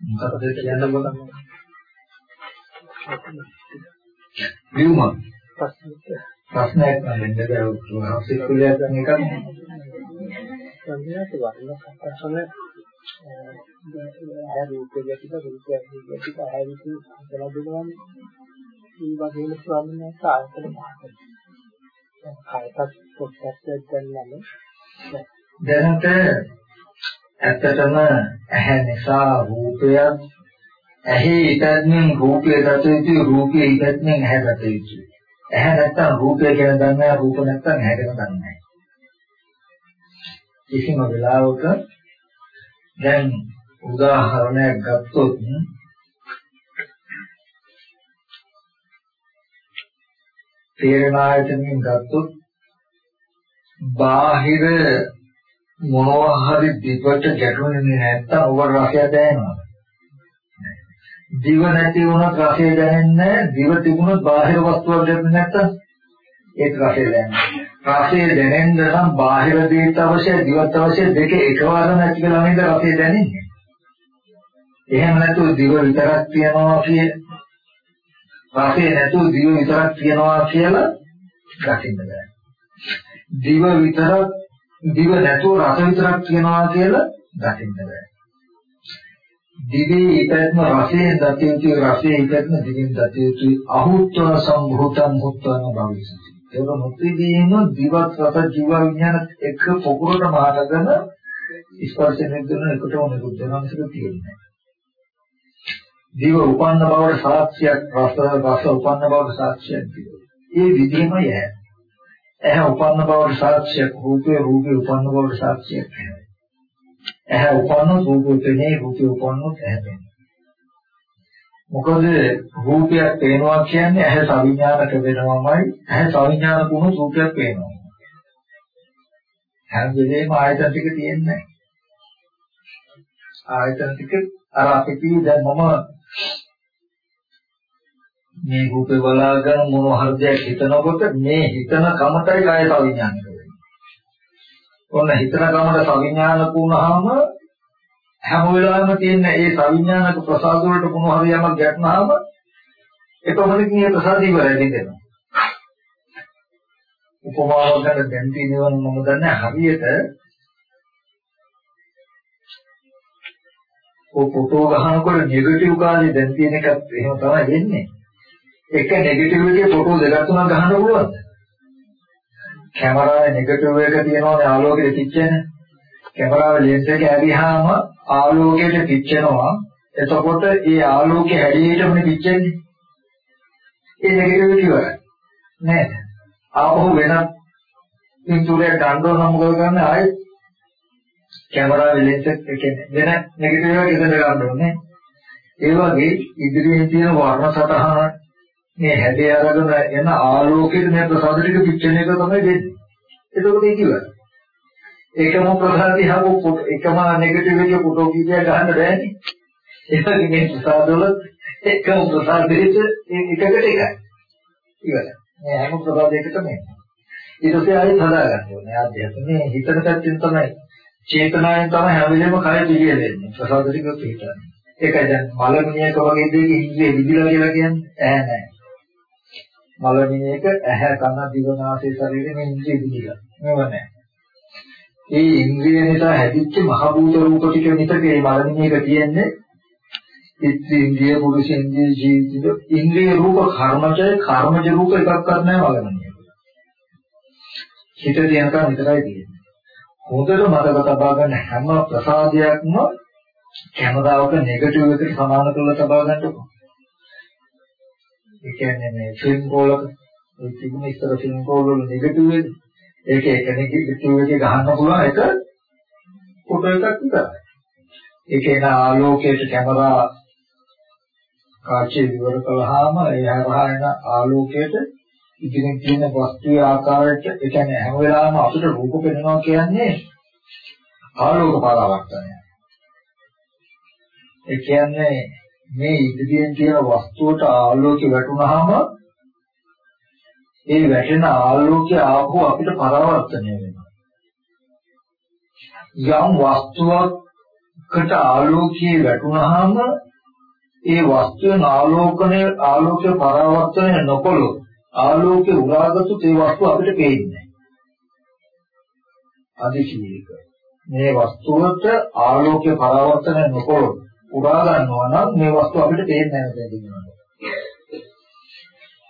මොකද කියන්න බලන්න විවම ප්‍රශ්නයක් නැන්ද බෑ සිකුලියක් ගන්න එකක් සංඥාට වර්ණ සම්පස්සන ආය රූපය ගැටිද රූපය ගැටිද ආය විසි කියලා දෙනවනේ මේ වගේම ස්වාමීන් වහන්සේ ආයතන මාර්ගය කායපත් පොත්පත්යක් ගන්නම දැනට ඇත්තටම ඇහැ නිසා රූපයක් ඇහි ඉපැත්මෙන් රූපය දත යුතුයි රූපය ඉපැත්මෙන් ඇහැ දත යුතුයි. ඇහැ නැත්තම් රූපය ගැන දන්නේ නැහැ රූප නැත්තම් ඇහැ ගැන දන්නේ නැහැ. කිසිම වෙලාවක දැන් උදාහරණයක් ගත්තොත් තේරෙන ආයතනයෙන් ගත්තොත් බාහිර මොනවා හරි දිවට ගැටුනේ නැත්තම් ඔබ රසය දැනෙනවා දිව නැති වුණොත් රසය දැනෙන්නේ දිව තිබුණොත් බාහිර වස්තුවක් දැනෙන්නේ නැත්තම් ඒක රසය දැනෙන්නේ රසය දැනෙන්න නම් බාහිර දේත් අවශ්‍යයි දිවත් අවශ්‍යයි. දෙක එකවර නැති කියලා නේද රසය දැනෙන්නේ එහෙම නැතුව දිව විතරක් තියනවා කිය රසය නැතුව දිව විතරක් තියනවා කියලා දකින්න බෑ. දිව විතරක් දිව නැතුව රස විතරක් තියනවා කියලා දකින්න බෑ. දිවේ ඉපැත්ම රසයෙන් දතියුතු රසයේ ඉපැත්ම දිවෙන් දතියුතු අහුත්ව සම්භූතම් මුත්තන භවිසති. ඒක මුත්‍තිදීන දිවත් රස ජීව විඥාන එක පොකුරට මාතගෙන ස්පර්ශ නිදුන එකටම නිරුද්ධ වෙනවා මිසක තියෙන්නේ. දිව උපන්න බවට සාක්ෂියක් රස රස උපන්න බවට සාක්ෂියක් ඒ විදිහමයි ඇහැ ඇහැ උපන්න බවට සාක්ෂියක් රූපේ රූපේ උපන්න බවට සාක්ෂියක් ඇහැ උපන්නොත් රූපේ පෙනේ රූපේ උපන්නොත් ඇහැ පෙනේ. මොකද රූපයක් පේනවා කියන්නේ ඇහැ සවිඥානික වෙනවමයි ඇහැ සවිඥානික වුණොත් රූපයක් පේනවා. හැම වෙලේම ආයතන ටික තියෙන්නේ ආයතන ටික අර අපි කිව්ව දැන් මම මේ රූපේ බලාගෙන මොන හරි දෙයක් හිතනකොට මේ හිතන කමටයි කාය සවිඥානික. වෙන්නේ. ඔන්න හිතන කමට සවිඥානික වුණාම හැම වෙලාවෙම තියෙන ඒ සවිඥානික ප්‍රසාද වලට මොන හරි යමක් ගැටනහම එතකොටකින් ඒ ප්‍රසාදී ඉවරයි දෙනවා. උපමාවක් ගන්න දැන් තියෙනවා මම දන්නේ හරියට ඔය ෆොටෝ ගහනකොට නෙගටිව් කාලේ දැන් තියෙන එකත් එහෙම තමයි වෙන්නේ. එක නෙගටිව් එකේ ෆොටෝ දෙකක් තුනක් ගහන්න පුළුවන්ද? කැමරාවේ නෙගටිව් එක තියෙනවානේ ආලෝකයේ පිච්චෙන. කැමරාවේ ලෙන්ස් එක ඇරියාම ආලෝකයට පිච්චෙනවා. එතකොට ඒ ආලෝකයේ හැඩයටම පිච්චෙන්නේ. ඒ නෙගටිව් එක ඉවරයි. නේද? ආපහු වෙනත් පින්තූරයක් ගන්න ඕන මොකද කරන්නේ ආයෙත් කැමරාවේ ලෙන්ස් එක කියන්නේ වෙන නෙගටිව් එකක් ඉදලා ගන්න ඕනේ. ඒ වගේ ඉදිරියෙන් තියෙන වර්ණ සටහන මේ හැඩය අරගෙන එන ආලෝකයේ මේ ප්‍රසාද ටික පිච්චෙන එක තමයි වෙන්නේ. එතකොට ඒක ඉවරයි. ඒකම ප්‍රසාදී හමු එකම නෙගටිව් එකේ ෆොටෝ කීපයක් ගන්න බෑනේ. ඒ වගේ මේ ප්‍රසාද වල එකම ප්‍රසාදෙට එකකට එකයි. ඉවරයි. මේ හැම ප්‍රසාදයකටම ඊට පස්සේ ආයෙත් හදා ගන්න ඕනේ. ආධ්‍යාත්මයේ හිතට පැත්තෙන් තමයි චේතනාවෙන් තමයි හැම වෙලේම කය පිළියෙල වෙන්නේ. ප්‍රසාද ටික පිටන්නේ. ඒකයි දැන් මලමිණියක වගේ දෙයක ඉන්ද්‍රිය විදිලා කියලා කියන්නේ ඈ නැහැ. මලමිණියක ඇහැ කන දිව නාසය ශරීරය මේ ඉන්ද්‍රිය විදිලා. මේව නැහැ. ඒ ඉන්ද්‍රිය නිසා හැදිච්ච මහ භූත රූප ටික විතර මේ මලමිණියක තියෙන්නේ ඉත්‍රි ඉන්ද්‍රිය පුරුෂ ඉන්ද්‍රිය ජීවිත ඉන්ද්‍රිය රූප කර්මජය කර්මජ රූප එකක්වත් නැහැ මලමිණියක. හිත දිනකම් විතරයි තියෙන්නේ. හොඳට මතක තබා ගන්න හැම ප්‍රසාදයක්ම කැමරාවක නෙගටිව් එකට සමාන කරලා තබා ගන්නකො. ඒ කියන්නේ මේ ෆිල්ම් රෝලක ඒ තිබුණ ඉස්සර ෆිල්ම් රෝල් වල නෙගටිව් එක ඒක එක නෙගටිව් එකේ ගහන්න පුළුවන් එක ෆොටෝ එකක් විතරයි. ඒකේ න ආලෝකයට කැමරා කාචේ විවර කළාම ඒ හරහා එන ආලෝකයට ඉදිරියෙන් තියෙන වස්තුවේ ආකාරයට ඒ කියන්නේ හැම වෙලාවෙම අපිට රූප පෙනෙනවා කියන්නේ ආලෝක පරාවර්තනය. ඒ කියන්නේ මේ ඉදිරියෙන් තියෙන වස්තුවට ආලෝකය වැටුනහම ඒ වැටෙන ආලෝකය ආපහු අපිට පරාවර්තනය වෙනවා. යම් වස්තුවකට ආලෝකයේ වැටුනහම ඒ වස්තුවේ ආලෝකණය ආලෝකය පරාවර්තනය නොකළොත් ආලෝකේ උරාගත්තු තේ වස්තු අපිට පේන්නේ අදිශීලක මේ වස්තුවට ආලෝකේ පරාවර්තනය නොකරොත් උරා ගන්නවා නම් මේ වස්තුව අපිට පේන්නේ නැහැ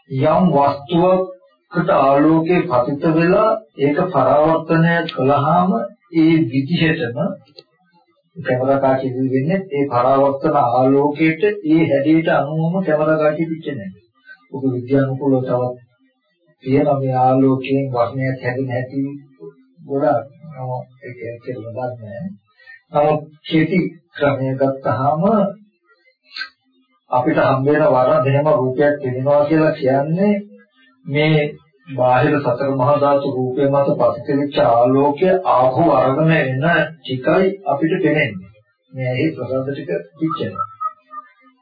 යම් වස්තුවකට ආලෝකේ පතිත වෙලා ඒක පරාවර්තනය කළාම ඒ විදිහටම කැමරා කාචි වෙන්නේ ඒ පරාවර්තන ආලෝකයට ඒ හැඩයට අනුවම කැමරා කාචි පිච්චෙන්නේ නැහැ. ඔබ විද්‍යානුකූලව තවත් තියෙන මේ ආලෝකයෙන් වර්ණයක් හැදෙන හැටි ගොඩක් ඒක කියලා දන්නේ නමුත් කෙටි ක්‍රමය ගත්තාම අපිට හම්බ වෙන වර්ණ දෙනම රූපයක් වෙනවා කියලා කියන්නේ මේ බාහිර සතර මහා ධාතු රූපේ මත පතිතෙච්ච ආලෝකය ආපහු අරගෙන එන ටිකයි අපිට පේන්නේ. මේ ඇහි ප්‍රසන්න ටික පිච්චෙනවා.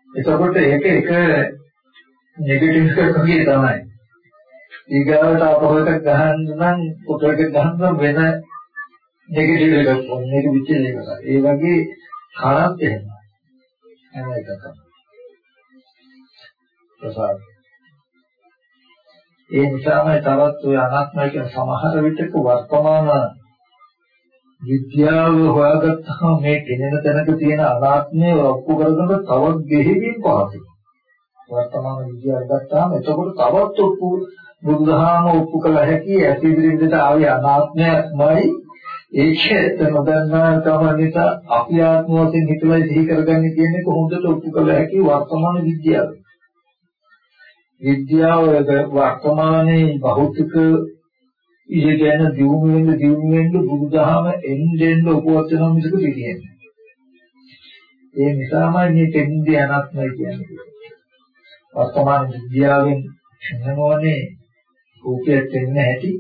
එතකොට ඒක එක නෙගටිව් එකක් වගේ තමයි. ඊගාවට අපහො එකක් ගහන්න නම් ෆොටෝ එකක් ගහන්න වෙන නෙගටිව් එකක් ඕන. මේක විචින එකක්. ඒ වගේ කරත් එහෙම. හැම එකකම. ප්‍රසාද. ඒ නිසාම තවත් ඔය අනාත්මය කියන සමහර විටක වර්තමාන විද්‍යාව හොයාගත්තම මේ කෙනෙන තැනක තියෙන අනාත්මය ඔප්පු කරගෙන තවත් ගෙහිමින් පහසුයි. වර්තමාන විද්‍යාව ගත්තාම එතකොට තවත් ඔප්පු බුදුදහම ඔප්පු කළ හැකි ඇතිදිරින්දට ආවේ අනාත්මයමයි ඒක නොදන්නා තම නිසා අපි ආත්ම වශයෙන් හිතලා සිහි කරගන්නේ කියන්නේ කොහොමද ඔප්පු කළ හැකි වර්තමාන විද්‍යාව. විද්‍යාව වර්තමානයේ භෞතික ඉගෙන දියුණු වෙන දියුණු වෙන බුදුදහම එන්නෙන් උපවත් වෙන මිසක පිළිගන්නේ. ඒ නිසාමයි මේ දෙන්නේ අනාත්මයි කියන්නේ. වර්තමාන විද්‍යාවෙන් හැමෝනේ රූපයක් වෙන්න ඇති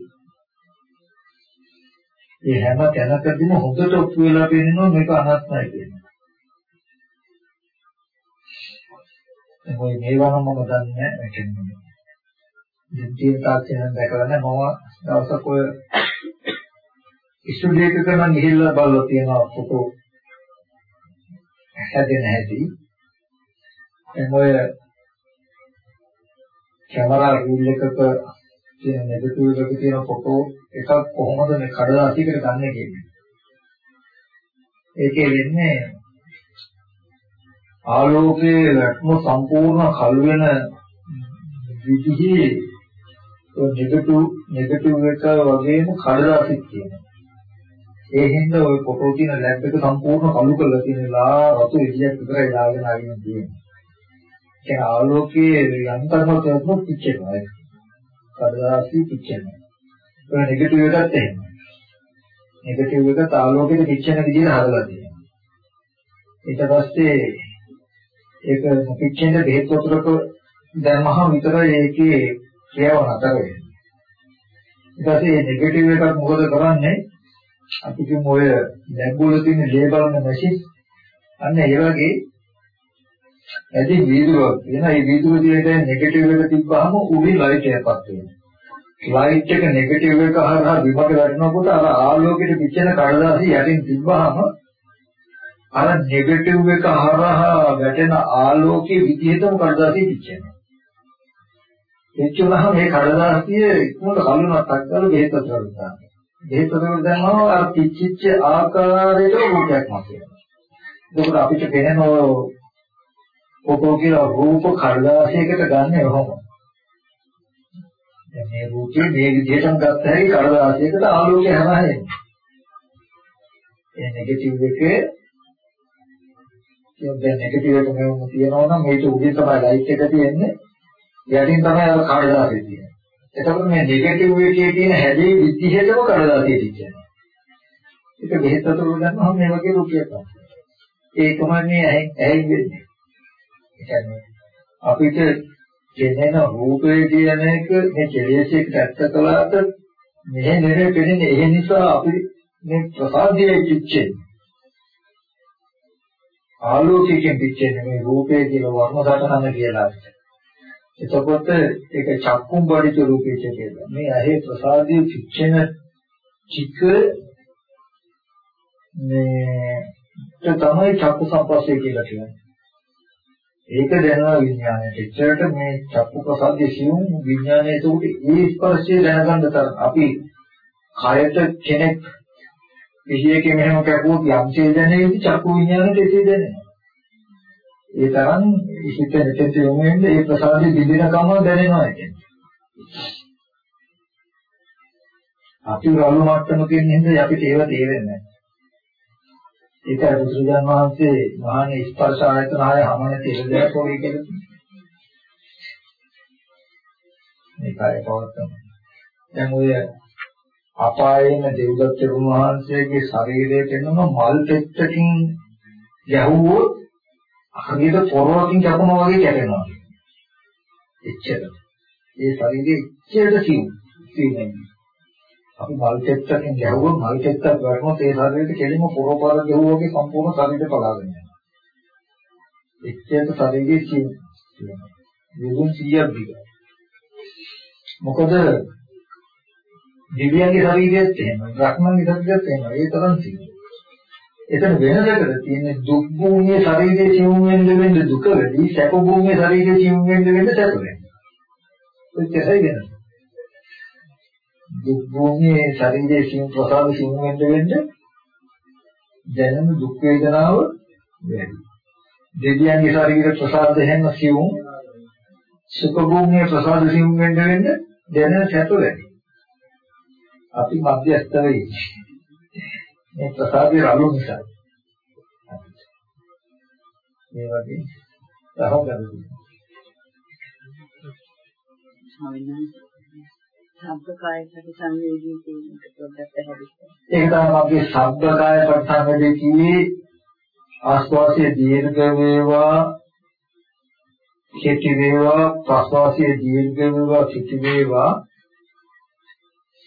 ඒ හැම තැනකදීම හොඳට ඔප්පු වෙලා පේනවා මේක අනාත්මයි කියන්නේ. ඒ මොයි මේවා නම් මම දන්නේ නැහැ කියන්නේ. දෙතිය තාක්ෂණ දැකලා නැහැ මම දවසක් ඔය ස්ටුඩියෝ එකක නම් ගිහිල්ලා බලලා තියෙනවා ෆොටෝ හැදෙන හැටි. එමොය කැමරා රීල් එකක තියෙන නෙගටිව් එකක තියෙන ෆොටෝ එකක් කොහොමද මේ කඩදාසියකට ගන්න කියන්නේ. ඒකේ වෙන්නේ ආලෝකයේ වැටම සම්පූර්ණ කළු වෙන විදිහේ නෙගටිව් නෙගටිව් එක වගේම කඩදාසියක් තියෙනවා. ඒ හින්දා ওই ෆොටෝ තියෙන ලැබ් එක සම්පූර්ණ කළු කරලා තියෙනවා රතු එළියක් විතරයි දාගෙන ආගෙන තියෙන්නේ. ඒ ආලෝකයේ යන්තරමත් වතුන පිච්චෙනවා. කඩදාසි පිච්චෙනවා. ඒ නෙගටිව් එකත් එහෙම. නෙගටිව් එක ආලෝකයේ පිච්චෙන විදිහට හදලා තියෙනවා. ඊට පස්සේ ඒක පිච්චෙන බෙහෙත් වතුරක දැම්මහම විතරයි ඒකේ ක්‍රියාව නතර වෙන්නේ. ඊට පස්සේ නෙගටිව් එකක් මොකද කරන්නේ? අපි කියමු ඔය ලැබ් වල තියෙන ලේබල් මැෂින් අන්න ඒ වගේ ඇති වීදුරුවක් තියෙන ඒ වීදුරුව දිහා නෙගටිව් එක තිබ්බහම උඩින් ලයිට් එකක් වෙනවා ලයිට් එක නෙගටිව් එක හරහා බිමට වැටෙනකොට අර ආලෝකයට පිච්චෙන කඩදාසි යටින් තිබ්බහම අර නෙගටිව් එක හරහා වැටෙන ආලෝකයේ විදිහටම කඩදාසි පිච්චෙනවා එච්චුනහම මේ කඩදාසිය ඉක්මනට කලුණක් අක්කල බෙහෙත් කරලා බෙහෙත් කරලා දැම්මම අර පිච්චිච්ච ආකාරයට රූපයක් මතුවෙනවා එතකොට අපිට පේන ෆොටෝ කියලා රූප කඩදාසියකට ගන්න එහෙම. දැන් මේ රූපේ මේ විදිහටම ගත්ත හැකි කඩදාසියකට ආලෝකය හැමහේ. ඒ නෙගටිව් එකේ දැන් නෙගටිව් එක මෙහෙම තියනවා නම් මේක උඩින් තමයි ලයිට් එක තියෙන්නේ. යටින් තමයි අර කඩදාසිය තියෙන්නේ. එතකොට මේ නෙගටිව් එකේ තියෙන හැදී විදිහටම කඩදාසිය තියෙනවා. ඒක බෙහෙත් අතර ගන්නවා මේ වගේ රූපයක් තමයි. ඒකමයි මේ ඇයි වෙන්නේ. කියන්නේ අපිට කෙනෙන රූපය කියන එක මේ කෙලෙසෙක් ඇත්ත කළාට මෙහෙ නෙමෙයි පෙනෙන්නේ ඒ නිසා අපි මේ ප්‍රසාදයේ පිච්චෙන්නේ. ආලෝකයෙන් පිච්චෙන්නේ මේ රූපය කියලා වර්ණ සටහන කියලා. එතකොට ඒක චක්කුම් බඩිත රූපේ කියලා. මේ ඇහි ප්‍රසාදයේ පිච්චෙන චික මේ තමයි චක්කු සම්පස්සේ කියලා කියන්නේ. ඒක දැනන විඥානයට. එච්චරට මේ චක්කු ප්‍රසද්ද සියුම් විඥානයේ උට ඒ ස්පර්ශය දැනගන්න තරම් අපි කයට කෙනෙක් විශේෂයෙන් මෙහෙම කැපුවොත් යම්සේ දැනෙන්නේ චක්කු විඥානයට එසේ දැනෙනවා. ඒ තරම් හිත හිතේ යොමු වෙන්නේ ඒ ප්‍රසාදෙ දිදිනකම දැනෙනවා කියන්නේ. අපි රළු මට්ටමකින් ඉඳන් අපිට ඒව තේරෙන්නේ නැහැ. ඒකයි බුදුරජාණන් වහන්සේ මහානේ ස්පර්ශ ආයතන ආය හමන තෙලදයක් වගේ කියලා මේකයි පවත්තම. දැන් ඔය අපායේන දෙව්දත්ත වහන්සේගේ ශරීරයේ පෙනෙන මල් පෙත්තකින් ගැහුවොත් හරියට පොරවකින් කැපුණා වගේ කැපෙනවා. එච්චර. ඒ ශරීරයේ එච්චර සිව් සිව් අපි මල් චෙත්තකින් ගැහුවොත් මල් චෙත්තක් වැටුණොත් ඒ ශරීරෙට කෙලින්ම පොරපාර ගැහුවා වගේ සම්පූර්ණ ශරීරය පලාගෙන යනවා. එච්චරට ශරීරයේ තියෙනවා. විදුන් 100ක් දිග. මොකද දිව්‍යයන්ගේ ශරීරයත් එහෙමයි. බ්‍රහ්මන්ගේ ශරීරයත් එහෙමයි. ඒ තරම් තියෙනවා. එතන වෙනසකට තියෙන්නේ දුක් භූමියේ ශරීරයේ සිවුම් වෙන්න වෙන්න දුක වැඩි, සැප භූමියේ ශරීරයේ සිවුම් වෙන්න වෙන්න සැප වැඩි. ඔච්චරයි වෙනස. දුක් භූමියේ ශරීරයේ සිං ප්‍රසාද සිං වෙන්න වෙන්න දැනෙන දුක් වේදනාව වැඩි. දෙවියන්ගේ ශරීර ප්‍රසාද හැම සිවුම් සුඛ භූමියේ ප්‍රසාද සිං වෙන්න වෙන්න දැනෙන සැප වැඩි. අපි මධ්‍යස්ථ වෙයි. මේ ප්‍රසාදේ රළු නිසා. මේ වගේ සහෝදරයෝ. ස්වාමීන් වහන්සේ සබ්බකාය පරිසංවේදී කියන එක පොඩ්ඩක් පැහැදිලි ඒක තමයි අපේ සබ්බකාය පරිසංවේදී කියේ ආස්වාසිය දීර්ඝ වේවා කෙටි වේවා ප්‍රස්වාසිය දීර්ඝ වේවා කෙටි වේවා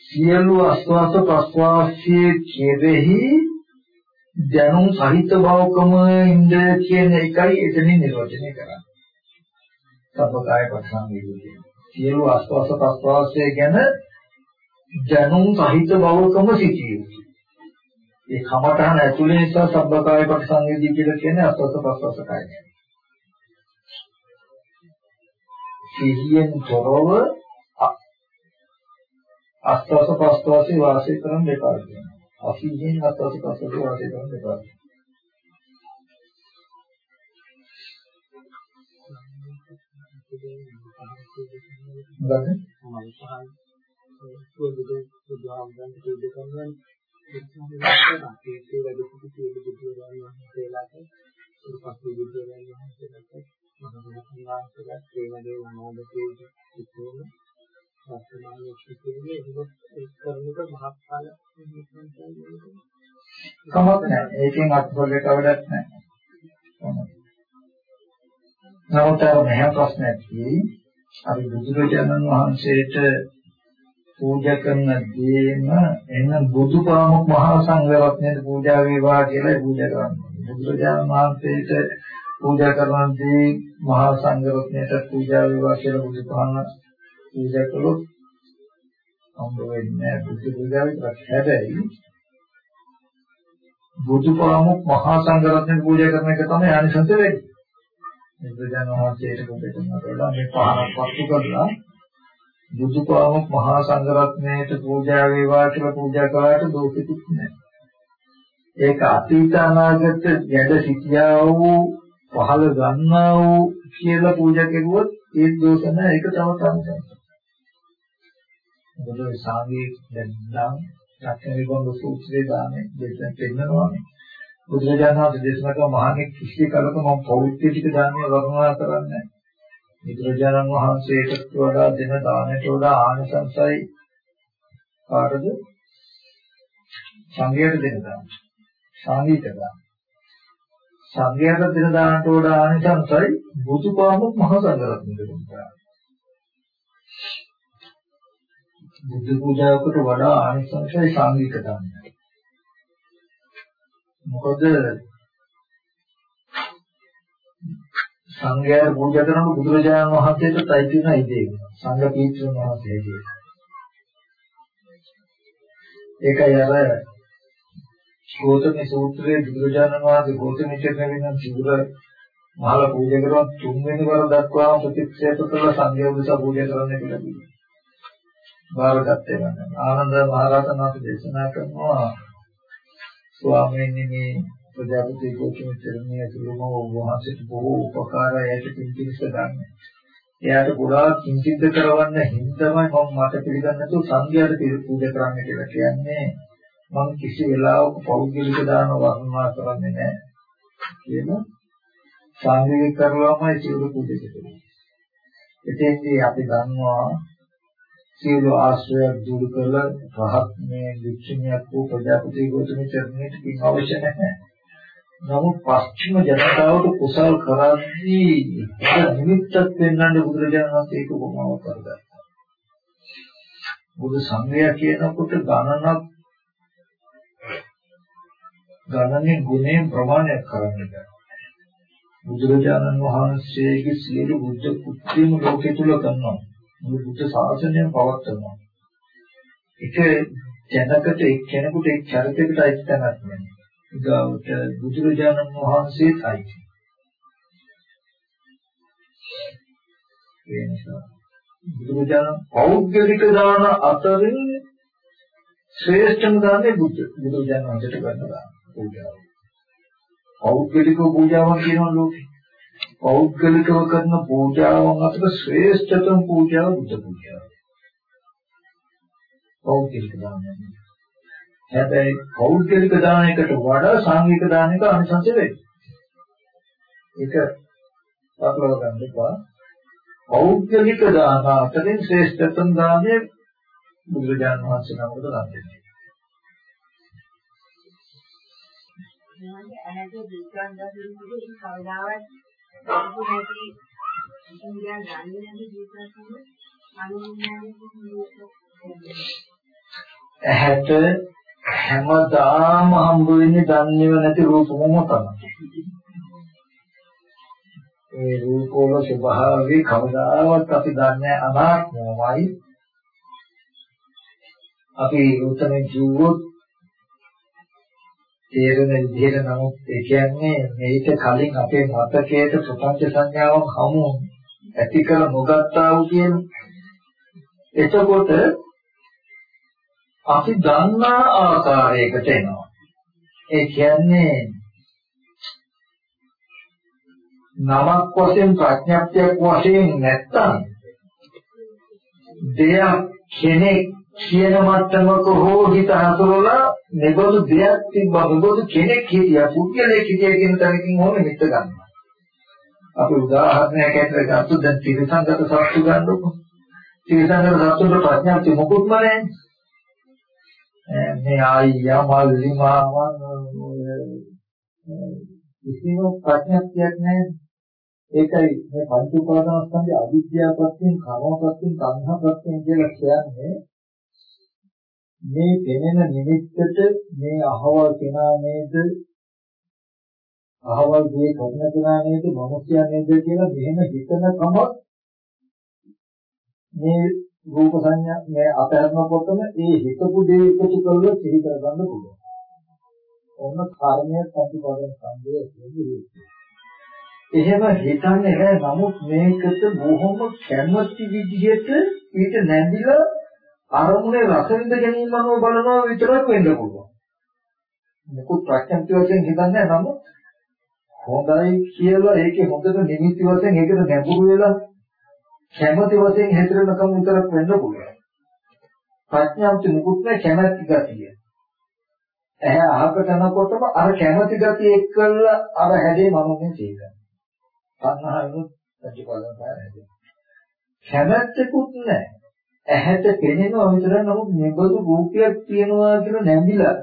සියලු ආස්වාස ප්‍රස්වාසයේ කෙරෙහි දැනුම් සහිත භවකම ඉන්ද කියන එකයි එතනින් නිර්වචනය කරන්නේ. සබ්බකාය පරිසංවේදී කියන්නේ සියලු ආස්වාස ප්‍රස්වාසය ගැන දැනුම් සහිත බවකම සිටියු. ඒ කමඨහන ඇතුලේ නිසා සබ්බකාය පරිසංවේදී කියලා කියන්නේ ආස්වාස ප්‍රස්වාස කායය. සිහියෙන් තොරව අස්වාස ප්‍රස්වාසයේ වාසය කරන දෙපා කියනවා. අසිහියෙන් අස්වාස ප්‍රස්වාසයේ වාසය කරන දෙපා. මොකද? මම පහන් සුවදුදු බුදුහාමුදුරන්ට පූජා කරනවා. ඒ කියන්නේ ඒකේ වැඩ සිටි සියලු බුදුරජාණන් වහන්සේලාට උපස්ථිත බුදුරජාණන් වහන්සේලාට මහරහතන් වහන්සේලාට ඒ වගේ වනෝදකේ සිටුන වර්තමානයේ සිටින්නේ ඒක කරනක මහත්ඵල කමක් නැහැ. ඒකෙන් අත්පොලේට වැඩක් නැහැ. නමුත් අර මෙහෙම ප්‍රශ්නයක් තියෙයි. අපි බුදුරජාණන් වහන්සේට පූජා කරන දේම එන බුදුපාමුක් මහා සංඝරත්නයට පූජා වේවා කියලා පූජා කරනවා. බුදුරජාණන් වහන්සේට පූජා කරන දේ මහා සංඝරත්නයට පූජා වේවා කියලා බුදුපාන පූජා කළොත් අම්බ වෙන්නේ බුදු පූජා විතරක් හැබැයි බුදුපාමුක් මහා සංඝරත්නයට පූජා කරන එක තමයි අනිසංස වෙන්නේ. බුදුරජාණන් වහන්සේට පූජා කරනකොට මේ පහනක් වස්තු කරලා බුදුපාමොක් මහා සංඝරත්නයට පූජා වේවා කියලා පූජා කළාට දෝෂෙකුත් නැහැ. ඒක අතීත අනාගත යඩ සිටියා වූ පහළ ගන්නා වූ කියලා පූජා කෙරුවොත් ඒ දෝෂ නැහැ ඒක තව තමයි. මොකද සාංගී දැන් සත්‍යවිගොන් සූත්‍රයේ දාන්නේ දෙන්න පෙන්නනවානේ. බුදුරජාණන් වහන්සේ දේශනා කළ මහානෙක් කිසි කලක මම පෞත්‍ත්‍යික ධර්මය වර්ණනා කරන්නේ නැහැ. බුදුරජාණන් වහන්සේට වඩා දෙන දානයට වඩා ආනිසංසයි කාටද? සංඝයට දෙන දාන. සාංගික දාන. සංඝයට දෙන දානට වඩා ආනිසංසයි බුදුපාමුක් මහ සංඝරත්නයට දෙන දාන. බුද්ධ පූජාවකට වඩා ආනිසංසයි සාංගික දානය. මොකද සංඝයා පූජා කරන බුදුරජාණන් වහන්සේට තයි වෙන ඉදේ සංඝ පීඨුන් වහන්සේගේ ඒකයි අර ගෝතම සූත්‍රයේ බුදුරජාණන් වහන්සේ ගෝතම චරණ වෙන සිවුර මහල පූජා කරන තුන්වෙනි වර දක්වාම ප්‍රතික්ෂේප කළ සංඝයා උදෙසා පූජා කරන්න කියලා කිව්වා. බාරගත්තේ නැහැ. ආනන්ද මහරහතන් වහන්සේ දේශනා කරනවා ස්වාමීන් වහන්සේ ප්‍රජාපති ගෝතම චරණයේ ඇතුළුම වහන්සේට බොහෝ උපකාරය ඇති පිංකිරිස ගන්න. එයාට ගොඩාක් කිංචිත කරවන්න හින්දාමයි මම මට පිළිගන්නේ නැතුව සංඝයාට පූජා කරන්න කියලා කියන්නේ මම කිසි වෙලාවක පෞද්ගලික දාන වර්ණනා කරන්නේ නැහැ කියලා සංඝයෙක් කරලාමයි සියලු පූජා කරන්නේ. එතෙන්දී අපි දන්නවා සියලු ආශ්‍රය දුරු කළ රහත් මේ වික්ෂණයක් වූ ප්‍රජාපති ගෞතම චරණයට පින් අවශ්‍ය නැහැ. නමුත් පස්චිම ජනතාවට කුසල් කරද්දී නිමිත්තක් වෙන්නන්නේ බුදුරජාණන් වහන්සේ ඒක උපමාවක් කරගත්තා. බුදු සංගය කියනකොට ගණනක් ගණනේ ගුණේ ප්‍රමාණයක් කරන්න බෑ. බුදුරජාණන් වහන්සේගේ සියලු බුද්ධ කුත්‍රිම ලෝකෙ තුල කරනවා. මුළු බුද්ධ ශාසනයම පවත්වනවා. ඒක ජනකට එක් කෙනෙකුට එක් චරිතයකට අයිති තැනක් නෙමෙයි. ගාවට බුදුරජාණන් වහන්සේත් අයිති. ඒ නිසා බුදුරජාණන් පෞද්ගලික දාන අතරින් ශ්‍රේෂ්ඨම දානේ බුද්ධ බුදුරජාණන් වහන්සේට ගන්න දාන පූජාව. පෞද්ගලික පූජාවක් කියනවා ලෝකේ. පෞද්ගලිකව කරන පූජාවන් අතර ශ්‍රේෂ්ඨතම පූජාව බුද්ධ පූජාව. පෞද්ගලික දානය. හැබැයි පෞද්ගලික දානයකට වඩා සාංගික දානයක අනිසංස වෙයි. ඒක පටලව ගන්න එපා. පෞද්ගලික දාන අතරින් ශ්‍රේෂ්ඨතම දානය බුදුරජාණන් වහන්සේ නමකට දන් දෙන්නේ. මම ඇහැට දීපන් දකින්නකොට කවදාවත් ඒක නැති ඉන්දියන් ගන්නේ නැති දීපන් තමයි අනුන්‍යයෙන් ඇහැට හැමදාම හම්බ වෙන්නේ දන්නේව නැති රූපමම තමයි. ඒ රූපවල ස්වභාවය කවදාවත් අපි දන්නේ අනාත්මමයි. අපි උත්තමෙන් කිව්වොත් තේරෙන විදිහට නමුත් ඒ කියන්නේ මේක කලින් අපේ මතකයට ප්‍රපංච සංඥාවක් හමු ඇති කර නොගත්තා වූ කියන. එතකොට අපි දන්නා ආකාරයකට එනවා. ඒ කියන්නේ නමක් වශයෙන් ප්‍රඥාප්තියක් වශයෙන් නැත්තම් දෙයක් කෙනෙක් කියන මට්ටමක හෝ හිත හසුරලා මෙබඳු දෙයක් තිබ්බා මෙබඳු කෙනෙක් හිටියා පුද්ගලයෙක් හිටියා කියන තැනකින් ඕනේ මෙත්ත ගන්නවා. අපි උදාහරණයක් ඇතුළත ගත්තු දැන් තිරසංගත සත්තු ගන්නකො. තිරසංගත සත්තුන්ට ප්‍රඥාප්තිය මොකුත්ම නැහැ. මේ ආයියා මල්ලි මාමන් කිසිම ප්‍රඥාප්තියක් නැහැ. ඒකයි මේ පංච උපාදානස්කන්ධය අවිද්‍යාවපත්යෙන්, කර්මපත්යෙන්, සංහපත්යෙන් කියලා කියන්නේ මේ පෙනෙන නිමිත්තට මේ අහවල් කෙනා නේද අහවල් දේ කරන කෙනා නේද මනුස්සයා නේද කියලා මෙහෙම හිතනකම මේ රූප සංඥා මේ අතහැරනකොටම ඒ හිතපු දේ එකතු කරලා සිහි කරගන්න පුළුවන්. ඔන්න කර්මය ප්‍රතිපදන සංදේ කියන්නේ. එහෙම හිතන්නේ නැහැ. නමුත් මේකට බොහොම කැමැති විදිහට ඊට නැඹිලා අරමුණේ රස විඳ ගැනීමම බලනවා විතරක් වෙන්න පුළුවන්. මොකද ප්‍රඥප්ති වශයෙන් හිතන්නේ නමුත් හොඳයි කියලා ඒකේ හොඳට නිමිති වශයෙන් ඒකට නැඹුරු වෙලා කැමැති වශයෙන් හැතරනකම විතරක් වෙන්න පුළුවන්. ප්‍රඥාවති මුකුත් නැහැ කැමැති ගතිය. ඇහැ අහකට යනකොටම අර කැමැති ගතිය එක්කලා අර හැදේ මනෝමය තේරෙනවා. සංහායුත් ප්‍රතිපලන පාරයි. කැමැත්තකුත් නැහැ. ඇහැට පෙනෙනවා විතර නමුත් මෙබඳු රූපයක් තියෙනවා කියලා නැඹිලා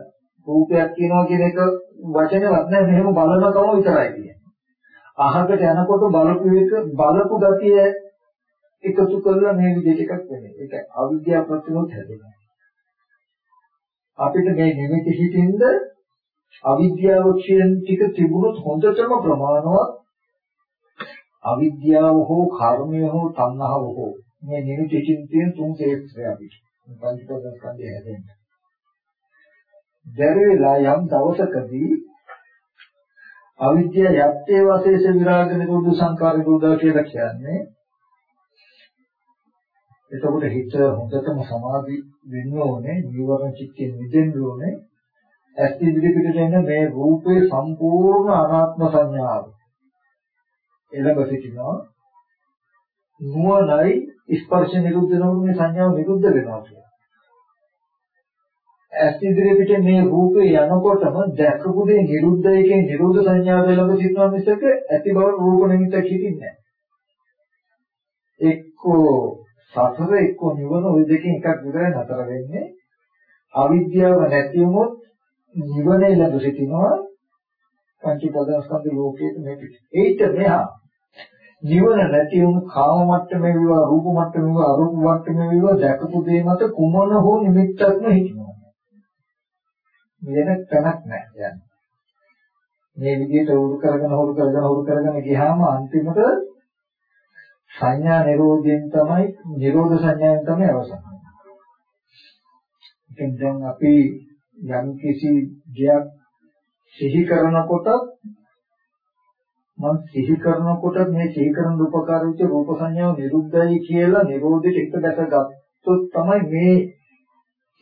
රූපයක් තියෙනවා කියන එක වචනවත් නැහැ මෙහෙම බලනකම විතරයි කියන්නේ. අහකට යනකොට බලපු එක බලපු ගතිය එකතු කරලා මේ විදිහට එකක් වෙන්නේ. ඒක අවිද්‍යාව ප්‍රතිනොත් හැදෙනවා. අපිට මේ නිමිති හිතින්ද අවිද්‍යාව කියන ටික තිබුණොත් හොඳටම ප්‍රමාණවත් අවිද්‍යාව හෝ කර්මය හෝ තණ්හාව හෝ මේ නිමිති හිතින් තියෙන තුන් ශේත්‍රය අපිට. පංචපද ස්කන්ධය හැදෙන්න. දරේලා යම් දවසකදී අවිද්‍යාව යත්තේ වාසේස විරාග නිරෝධ සංකාර නිරෝධ කියලා කියන්නේ එතකොට හිත හොඳටම සමාධි වෙන්න ඕනේ නිවරණ චිත්තයෙන් මිදෙන්න ඕනේ ඇස් ඉදිරි පිටට එන මේ රූපේ සම්පූර්ණ අනාත්ම සංඥාව එළඹ සිටිනවා නුවණයි ස්පර්ශ නිරුද්ධ වෙනකොට මේ සංඥාව නිරුද්ධ වෙනවා කියන්නේ ඇස් ඉදිරි පිට මේ රූපේ යනකොටම දැකපු දේ නිරුද්ධයි කියන නිරෝධ සංඥාව ළඟ සිටිනවා මිසක ඇති බව රූප නිමිත්තක් හිටින්නේ නැහැ එක්කෝ සතර එක්ක නිවන ওই දෙකෙන් එකක් විතරයි නතර වෙන්නේ. අවිද්‍යාව නැති වුණොත් නිවනේ ළඟ සිටිනවා පංච පදස්කන්ධ ලෝකයේ මේ පිට. ඒිට මෙහා නිවන නැති වුණු කාම මට්ටමේ විවා රූප මට්ටමේ විවා අරූප මට්ටමේ විවා දැකපු දේ මත කුමන හෝ නිමිත්තක්ම හිටිනවා. වෙන තැනක් නැහැ යන්නේ. මේ විදිහට උරු කරගෙන උරු කරගෙන උරු කරගෙන ගියාම අන්තිමට සංඥා නිරෝධයෙන් තමයි නිරෝධ සංඥාවෙන් තමයි අවසන්. ඉතින් දැන් අපි යම් කිසි දෙයක් සිහි කරනකොට මම සිහි කරනකොට මේ සිහි කරන උපකාර වෙච්ච රූප සංඥාව නිරුද්ධයි කියලා නිරෝධයට එක දැකගත්තොත් තමයි මේ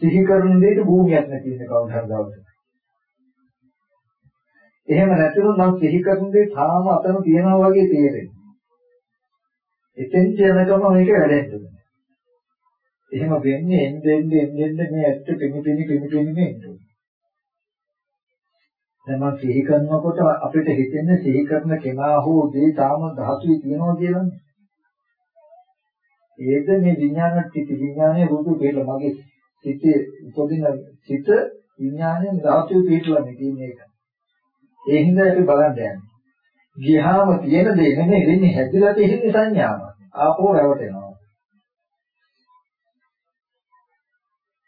සිහි කරන දෙයට භූමියක් නැති වෙන කවදාවත් දවසක. එහෙම නැතිනම් මම සිහි කරන දේ තාම අතන තියනවා වගේ තේරෙන්නේ. එතෙන් යනකම මේක වැඩෙන්නේ. එහෙම වෙන්නේ එන්නේ එන්නේ මේ ඇත්ත පිළිපිනි පිළිපිනි එන්නේ. දැන් මම සිහි කරනකොට අපිට හිතෙන්නේ සිහි කරන කෙනා හෝ දේ තාම ධාතුවේ තියෙනවා කියලානේ. ඒද මේ විඥාන ටික විඥානයේ රූපේ කියලා මගේ සිතේ උපදින සිත විඥානයේ ධාතුවේ පිටලා නෙකින්නේ ඒක. ඒ හින්දා අපි බලන්න යන්නේ. ගියාම තියෙන දේ නෙමෙයි වෙන්නේ හැදිලා තියෙන සංඥාව. ආපෝ රැවටෙනවා.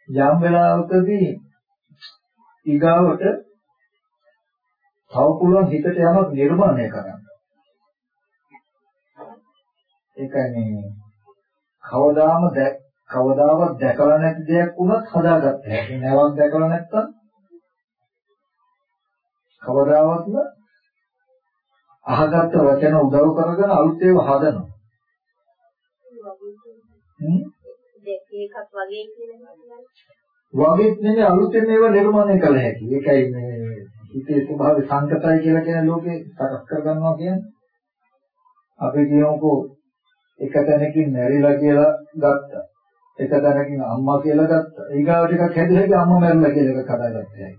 යම් වෙලාවකදී ඊගාවට තව පුළුවන් හිතට යමක් නිර්මාණය කරන්න. ඒකයි මේ කවදාම කවදාවත් දැකලා නැති දෙයක් වුණත් හදාගත්ත හැකි. නැවක් දැකලා නැත්තම් කවදාවත්ම අහගත්ත වචන උදව් කරගෙන අලුත් ඒවා හදනවා. දෙකක් වගේ කියලා වගේත් නෙමෙයි අලුතෙන් ඒවා නිර්මාණය කළ හැකි. ඒකයි මේ හිතේ ස්වභාවය සංකතයි කියලා කියන ලෝකේ සකස් කරගන්නවා කියන්නේ. අපි කියමුකෝ එක තැනකින් මැරිලා කියලා ගත්තා. එක තැනකින් අම්මා කියලා ගත්තා. ඊගාව ටිකක් හැදෙලා අම්මා මැරිලා කියලා එකක් හදාගත්තා.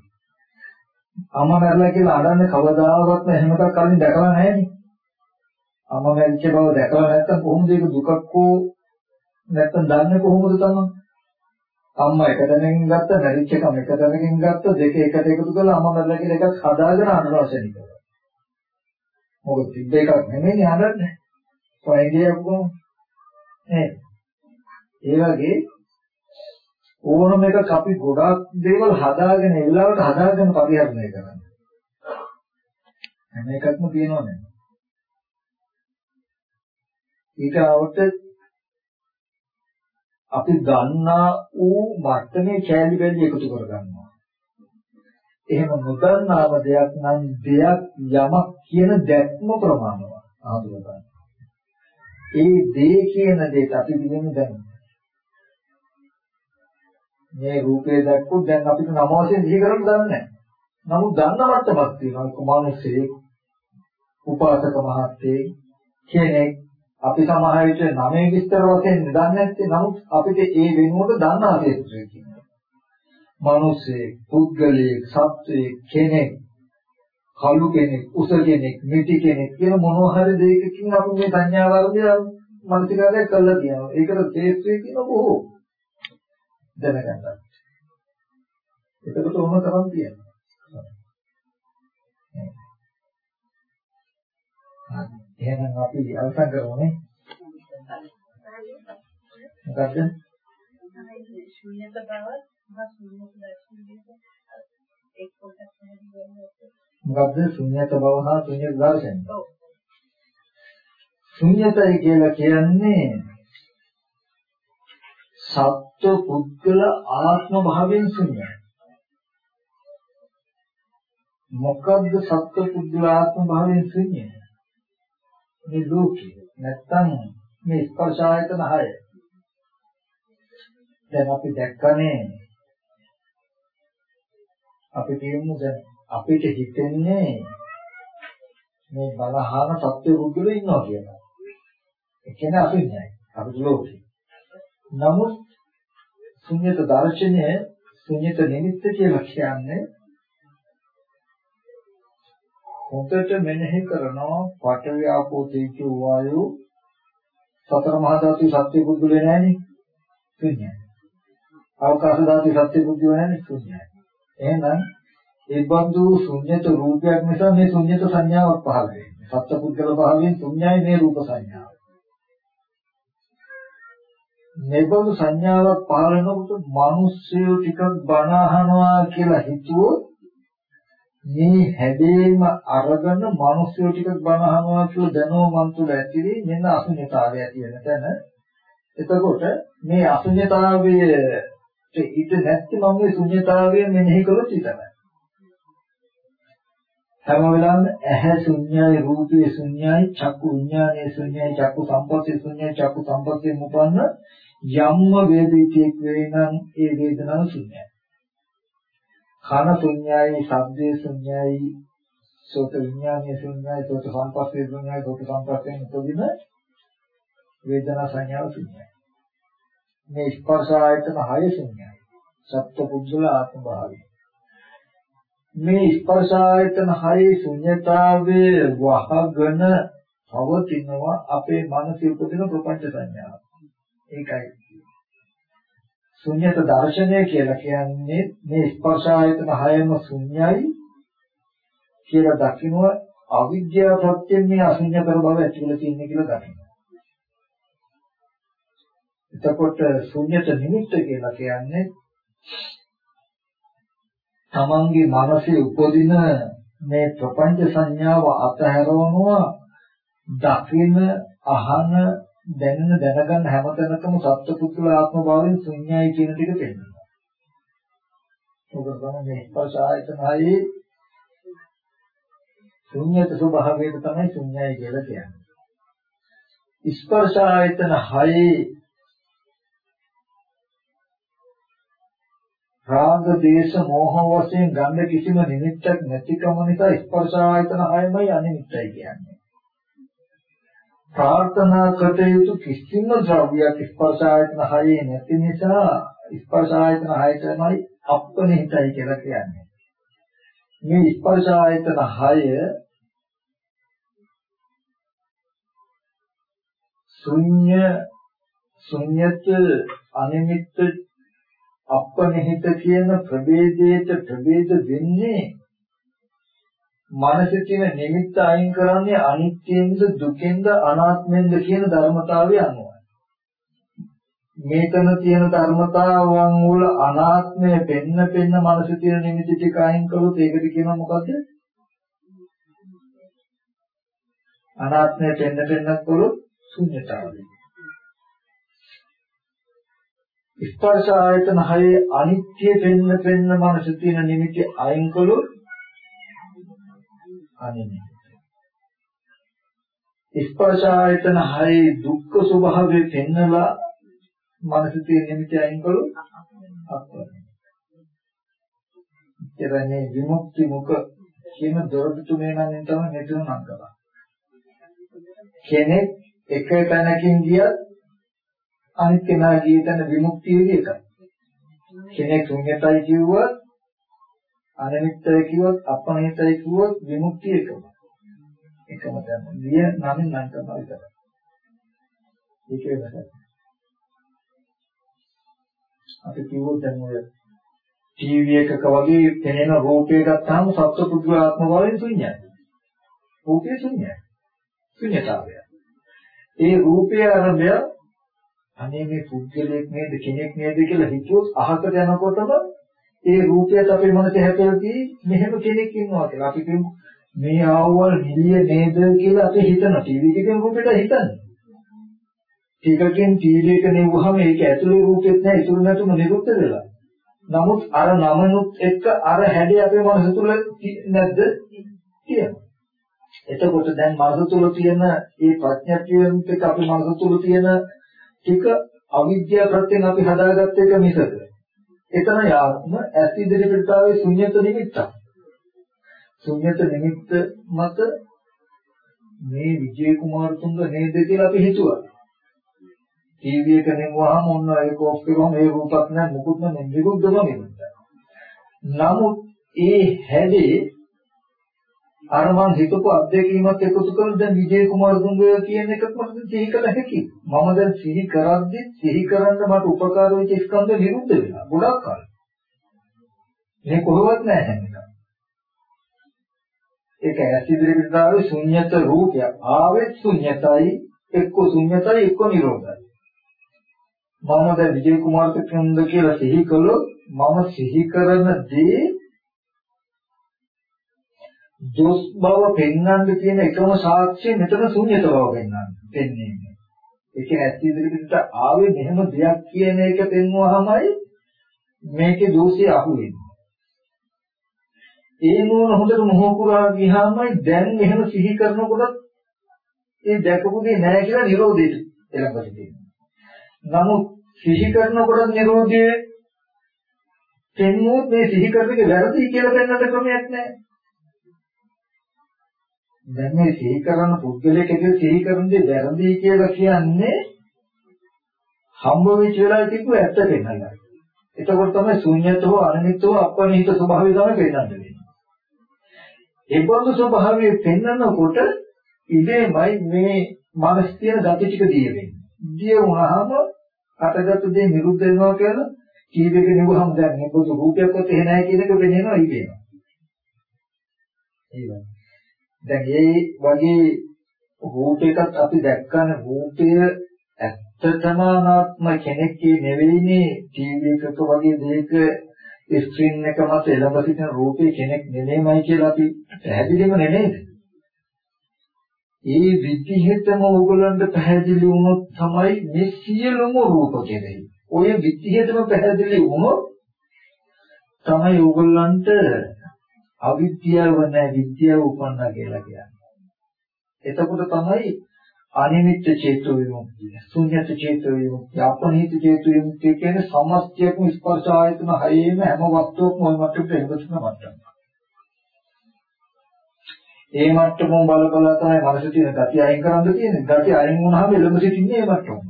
අම්මා මැරිලා කියලා අඩන්නේ කවදාවත් එහෙම එකක් කලින් දැකලා නැහැ නේ. අම්මා මැරිච්ච බව දැකලා නැත්තම් කොහොමද ඒක දුකක් හෝ නැත්තම් දන්නේ කොහොමද තමයි? අම්මා එක තැනකින් ගත්ත, මැරිච්ච එකම එක තැනකින් ගත්ත, දෙක එකට එකතු කරලා අම්මා මැරිලා කියලා එකක් හදාගෙන අනුරාශනය කරනවා. මොකද තිබ්බ එකක් නෙමෙයි හදන්නේ. ස්වයංගියක් කොහොමද? නේ. ඒ වගේ ඕනම එකක් අපි ගොඩාක් දේවල් හදාගෙන ඒ වෙලාවට හදාගෙන පරිහරණය කරන්නේ. හැම එකක්ම තියෙනවනේ. ඊට අපි ගන්නා වූ මට්ටමේ කැලි බැලි එකතු කර ගන්නවා. එහෙම නොදන්නාම දෙයක් නම් දෙයක් යමක් කියන දැක්ම ප්‍රමාණවත් ආදුරගන්න. ඒ දේ කියන දෙයට අපි දිවෙන්නේ දැන්. මේ රූපේ දැක්කොත් දැන් අපිට නම වශයෙන් දිහි කරන්න දන්නේ නැහැ. නමුත් දන්න මට්ටමක් තියෙනවා. කුමාරසේ උපාසක මහත්තයෙක් කෙනෙක් අපි සමහර විට නමේ විස්තර වශයෙන් දන්නේ නැත්තේ නමුත් අපිට ඒ වෙනුවට දන්නා ක්ෂේත්‍රය කියනවා. මිනිස්සේ, පුද්ගලයෙක්, සත්වයෙක්, කෙනෙක්, කළු කෙනෙක්, උස කෙනෙක්, මිටි කෙනෙක් කියන මොනවා හරි දෙයකින් අපි මේ සංඥා වර්ගය මනසිකාරය කළා කියනවා. ඒකට ක්ෂේත්‍රය කියන බොහෝ දැනගන්නවා. එතකොට ඕන තරම් තියෙනවා. එහෙනම් අපි අවසන් කරමුනේ. මොකද්ද? ශුන්‍යත බව මා ශුන්‍යත දර්ශනයක එක් කොටස් මොකද්ද ශුන්‍යත බව හා ශුන්‍යත දර්ශනය? ඔව්. ශුන්‍යතයි කියලා කියන්නේ සත්ව පුද්ගල ආත්ම භාවයෙන් ශුන්‍යයි. මොකද්ද සත්ව පුද්ගල ආත්ම භාවයෙන් ශුන්‍යයි? මේ ලෝකේ නැත්තම් මේ ස්පර්ශ ආයතන 6 දැන් අපි දැක්කනේ අපි කියමු දැන් අපිට හිතෙන්නේ මේ බලහාන සත්‍ය බුද්ධලු ඉන්නවා කියලා. ඒ කියන්නේ අපි නෑ. අපිට ලෝකේ. නමුත් ශුන්‍යත දර්ශනය ශුන්‍යත නිමිත්ත කියලා කියන්නේ හොඳට මෙනෙහි කරනවා පඨවි ආපෝ තේජෝ වායෝ සතර මහා ධාතු සත්‍ය බුද්ධුලේ නැහනේ ශුන්‍යයි. අවකාශ ධාතු සත්‍ය බුද්ධුලේ නැහනේ ශුන්‍යයි. එහෙනම් ඒ බඳු ශුන්‍යත රූපයක් නිසා මේ ශුන්‍යත සංඥාවක් පහළ වෙන්නේ. සත්‍ය පුද්ගල භාවයෙන් ශුන්‍යයි මේ රූප සංඥාව. මේබඳු සංඥාවක් පහළ වෙනකොට මිනිස්සු ටිකක් බණ අහනවා කියලා හිතුවොත් මේ හැදීම අරගෙන මිනිස්සු ටිකක් බණ අහනවා කියලා දැනුම මන් තුළ ඇති වෙයි මෙන්න අසුඤ්ඤතාවය ඇති වෙන තැන. එතකොට මේ අසුඤ්ඤතාවයේ ඊට නැති මම මේ ශුන්්‍යතාවය මෙනෙහි කළොත් විතරයි. හැම වෙලාවෙම ඇහැ ශුන්‍යයි රූපේ ශුන්‍යයි චක්කු විඥානයේ ශුන්‍යයි චක්කු සම්පස්සේ ශුන්‍යයි චක්කු සම්පස්සේ මුපන්න යම්ම වේදිතේක් වේනම් ඒ වේදනාව ශුන්‍යයි. කන ශුන්‍යයි, ශබ්දේ ශුන්‍යයි, සෝත විඥානයේ ශුන්‍යයි, සෝත සංපස්සේ ශුන්‍යයි, සෝත සංපස්සේ උපදින වේදනා සංඥාව ශුන්‍යයි. මේ ස්පර්ශ ආයතන හය ශුන්‍යයි. සත්ව පුද්ගල ආත්ම භාවය. මේ ස්පර්ශ ආයතන හයේ ශුන්‍යතාවයේ වහගෙන පවතිනවා අපේ මනසේ උපදින ප්‍රපංච සංඥාව. ඒකයි ශුන්‍යත දර්ශනය කියලා කියන්නේ මේ ස්පර්ශ ආයතන හයම ශුන්‍යයි කියලා දකින්න අවිද්‍යාව ප්‍රත්‍යයෙන් මේ අශුන්‍යතර බව ඇති වෙලා තියෙන්නේ කියලා දකින්න. එතකොට ශුන්‍යත නිමිත්ත කියලා කියන්නේ තමන්ගේ මනසේ උපදින මේ ප්‍රපංච සංඥාව අතහැරවනවා දකින අහන දැනන දැනගන්න හැමතැනකම සත්පුද්ගල ආත්ම භාවයෙන් ශුන්‍යයි කියන ටික පෙන්වනවා. ඔබ තමයි මේ ස්පර්ශ ආයතනයි ශුන්‍යත ස්වභාවයට තමයි ශුන්‍යයි කියලා කියන්නේ. ස්පර්ශ ආයතන හයේ රාග දේශ මොහ වශයෙන් ගන්න කිසිම නිමිත්තක් නැතිකම නිසා ස්පර්ශ ආයතන හයමයි අනිත්‍යයි කියන්නේ. ප්‍රාර්ථනා කළ යුතු කිසිම ද්‍රව්‍යයක් ස්පර්ශ ආයතන හයේ නැති නිසා ස්පර්ශ ආයතන හය තමයි අප්පනිහිතයි කියලා කියන්නේ. මේ ස්පර්ශ ආයතන හය ශුන්‍ය ශුන්‍යත අනිමිත්ත අපනිහිත කියන ප්‍රභේදයට ප්‍රභේද වෙන්නේ මනසේ තියෙන නිමිත්ත අයින් කරන්නේ අනිත්‍යෙන්ද දුකෙන්ද අනාත්මෙන්ද කියන ධර්මතාවය අනුවයි. මේතන තියෙන ධර්මතාවන් වල අනාත්මය පෙන්න පෙන්න මනසේ තියෙන නිමිති ටික අයින් කළොත් ඒකට කියනවා මොකද්ද? අනාත්මය පෙන්න පෙන්න කළොත් ශුන්‍යතාවය. ස්පර්ශ ආයතන හයේ අනිත්‍ය පෙන්න පෙන්න මනසේ තියෙන නිමිති අයින් කළොත් අනිත්‍ය. ස්පර්ශ ආයතන හයේ දුක්ඛ ස්වභාවය පෙන්නලා මනසේ තියෙන නිමිති අයින් කළොත් අප්‍රමාණ. එතනනේ විමුක්ති මුඛ කියන දොරටු තුනේ නම් තමයි මෙතන නම් කරා. කෙනෙක් එක තැනකින් ගියත් අනිත් කෙනා ගිය තැන විමුක්තිය එකයි. කෙනෙක් ශුන්‍යතයි කිව්වොත් අනිත්‍යයි කිව්වොත් අපනිතයි කිව්වොත් විමුක්තිය එකම. එකම තැන. විය නමින් නම් කරනවා විතරයි. ඒකේ වෙනසක්. අපි කිව්වොත් දැන් ඔය ටීවී එකක වගේ පෙනෙන රූපය ගත්තාම සත්ව පුදුල ආත්ම භාවයෙන් ශුන්‍යයි. රූපය ශුන්‍යයි. ශුන්‍යතාවය. ඒ රූපය අරබය අනේ මේ පුද්ගලයෙක් නේද කෙනෙක් නේද කියලා හිතුවොත් අහකට යනකොටම ඒ රූපයත් අපේ මනසේ හැදෙද්දී මෙහෙම කෙනෙක් ඉන්නවා කියලා. අපි කියමු මේ ආවවල් නිලිය නේද කියලා අපි හිතන ටීවී එකේ රූපෙට හිතන්නේ. ටිකකින් ටීවී එක නෙවුවහම ඒක ඇතුලේ රූපෙත් නැහැ ඉතුරු නැතුම නිරුද්ධ වෙලා. නමුත් අර නමනුත් එක්ක අර හැඩය අපේ මනස තුල නැද්ද? තියෙනවා. එතකොට දැන් මනස තුල තියෙන මේ ප්‍රඥාප්තියෙන් එක්ක අපේ මනස තුල තියෙන ටික අවිද්‍යාව ප්‍රත්‍යයෙන් අපි හදාගත්ත එක මිසක එතන යාත්ම ඇස් ඉදිරියට ආවේ ශුන්‍යත නිමිත්තක්. ශුන්‍යත නිමිත්ත මත මේ විජේ කුමාරතුංග නේද කියලා අපි හිතුවා. ටීවී එක නෙවුවාම ඔන්න ඒක ඔෆ් කරුවම ඒ රූපක් නෑ මුකුත් නෑ නිරුද්ධම නිමිත්ත. නමුත් ඒ හැදී අර මං හිතපු අත්දැකීමත් එකතු කරලා දැන් විජේ කුමාරතුංග කියන එකක් මට සිහි කළ හැකි. මම දැන් සිහි කරද්දි සිහි කරන්න මට උපකාර වෙච්ච ස්කන්ධ නිරුද්ධ වෙනවා. ගොඩක් කල්. මේ කොහොමවත් නෑ හැමදාම. ඒක ඇස් ඉදිරියට ආවේ ශුන්්‍යත රූපය. ආවෙත් ශුන්්‍යතයි, එක්ක ශුන්්‍යතයි, එක්ක නිරෝධයි. මම දැන් විජේ කුමාරතුංග කියලා සිහි කළොත් මම සිහි කරන දේ දොස් බව පෙන්වන්න තියෙන එකම සාක්ෂිය මෙතන ශුන්‍යත බව පෙන්වන්න දෙන්නේ. ඒක ඇත්ත ඉදිරියට ආවේ මෙහෙම දෙයක් කියන එක පෙන්වුවාමයි මේකේ දෝෂය අහුවෙන්නේ. ඒ නෝන හොඳට මොහො පුරා ගියාමයි දැන් මෙහෙම සිහි කරනකොට ඒ දැකපු දේ නැහැ කියලා නිරෝධයට එළඹ සිටිනවා. නමුත් සිහි කරනකොට නිරෝධයේ පෙන්වුවොත් මේ සිහි කරන එක වැරදි කියලා පෙන්වන්න ක්‍රමයක් නැහැ. දැන් මේ සිහි කරන පුද්ගලයෙක් ඇතුළේ සිහි කරන දේ වැරදි කියලා කියන්නේ හම්බ වෙච්ච වෙලාවේ තිබ්බ ඇත්ත පෙන්නලා. එතකොට තමයි ශුන්‍යතව අනිමිත්තව අපනිහිත ස්වභාවය තමයි පෙන්වන්න වෙන්නේ. ඒ බඳු ස්වභාවය පෙන්වනකොට ඉබේමයි මේ මානස් තියෙන gati ටික දිය වෙන්නේ. දිය වුණාම අටගත් දේ නිරුද්ධ වෙනවා කියලා කීවක නෙවහම දැන් මේ පොදු රූපයක්වත් එහෙ නැහැ කියන එක වෙන්නේනවා ඉබේම. ඒ වගේ දැන් ඒ වගේ රූපයකත් අපි දැක්කන රූපය ඇත්තටම අනාත්ම කෙනෙක්ගේ නෙවෙයිනේ ටීවී එකක වගේ දෙයක ස්ක්‍රීන් එක මත එළඹ සිටින රූපේ කෙනෙක් නෙමෙයිමයි කියලා අපි පැහැදිලිම නෙමෙයිද? ඒ විදිහටම ඕගලන්ට පැහැදිලි වුණොත් තමයි මේ සියලුම රූප කෙරෙහි. ඔය විදිහටම පැහැදිලි වුණොත් තමයි ඕගලන්ට අවිද්‍යාව නැහැ විද්‍යාව උපන්නා කියලා කියන්නේ. එතකොට තමයි අනිමිත්ත චේතෝ විමුක්තිය, ශුන්‍යත චේතෝ විමුක්තිය, අපනිත චේතෝ විමුක්තිය කියන්නේ සමස්තයක්ම ස්පර්ශ ආයතන හයේම හැම වස්තුවක්ම ওই මට්ටමට එනකසන මට්ටම. ඒ මට්ටමම බල බල තමයි මනස තියෙන gati අයින් කරන්න තියෙන්නේ. gati අයින් වුණාම එළඹ සිටින්නේ ඒ මට්ටමම.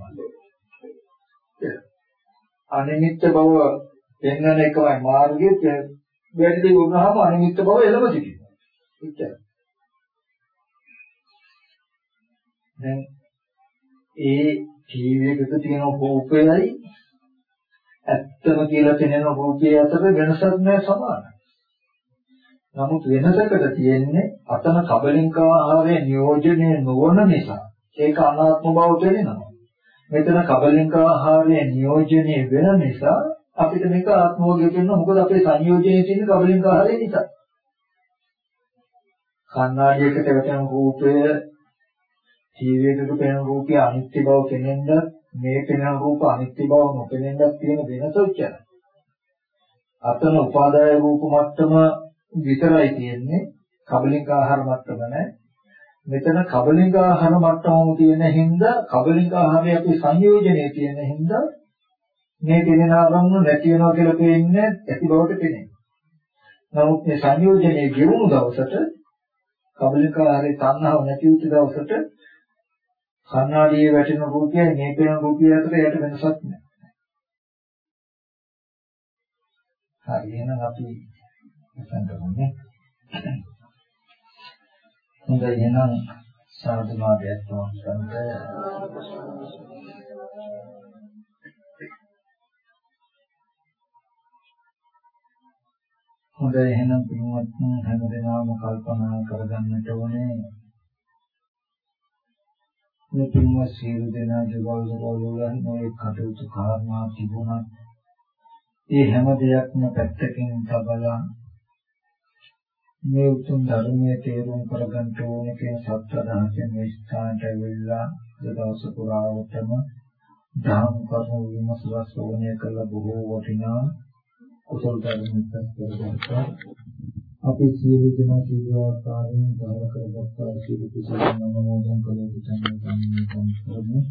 අනිමිත්ත බව පෙන්වන එකමයි මාර්ගයේ වැඩි වුණාම අනිමිත්ත බව එළඹ සිටිනවා. එච්චරයි. දැන් ඒ ටීවී එකක තියෙන රූපයයි ඇත්තම කියලා පෙනෙන රූපය අතර වෙනසක් නෑ සමානයි. නමුත් වෙනසකට තියෙන්නේ අතන කබලින්ක ආහාරය නියෝජනය නොවන නිසා ඒක අනාත්ම බව පෙනෙනවා. මෙතන කබලින්ක ආහාරය නියෝජනය වෙන නිසා අපිට මේක ආත්මෝගය කියනවා මොකද අපේ සංයෝජනයේ තියෙන කබලින්ක ආහාරය නිසා. කන්නාඩියකට වැටෙන රූපය ටීවී එකක පෙනෙන රූපය අනිත්‍ය බව පෙනෙන්නත් මේ පෙනෙන රූප අනිත්‍ය බව නොපෙනෙන්නත් තියෙන වෙනස උච්චරයි. අතන උපාදාය රූප මට්ටම විතරයි තියෙන්නේ කබලික ආහාර මට්ටම නැහැ. මෙතන කබලික ආහාර මට්ටමම තියෙන හින්දා කබලික ආහාරය අපි සංයෝජනයේ තියෙන හින්දා මේ පෙනෙන ආරම්භ නැති වෙනවා කියලා පේන්නේ ඇති බවට පෙනෙනවා. නමුත් මේ සංයෝජනයේ ගෙවුණු දවසට කබලික ආහාරේ තණ්හාව නැති වෙච්ච දවසට කන්නාඩියේ වැටෙන රූපයයි මේ පේන රූපය අතර යට වෙනසක් නැහැ. හරි එහෙනම් අපි ඉතින් කරන්නේ. හොඳයි එහෙනම් සාදු මාදයක් හොඳයි එහෙනම් පින්වත් හැමදෙනාම කල්පනා කරගන්නට ඕනේ මේ පින්වත් සියලු දෙනා ජීවල් වල මේ කටයුතු කාරණා තිබුණා. ඒ හැම දෙයක්ම පැත්තකින් තබලා මේ උතුම් ධර්මයේ තේරුම් කරගන්න ඕනේ කියන සත්‍යදාහයෙන් මේ ස්ථානට ඇවිල්ලා දවස පුරාවටම ධර්ම කරුණු විමසලා ශ්‍රවණය කළ බොහෝ වටිනා කුසල ධර්ම කරගත්තා. අපි සියලු දෙනා සීලවාකාරයෙන් බාර කරගත්තා සියලු කුසල නමෝදන් කළ යුතුයි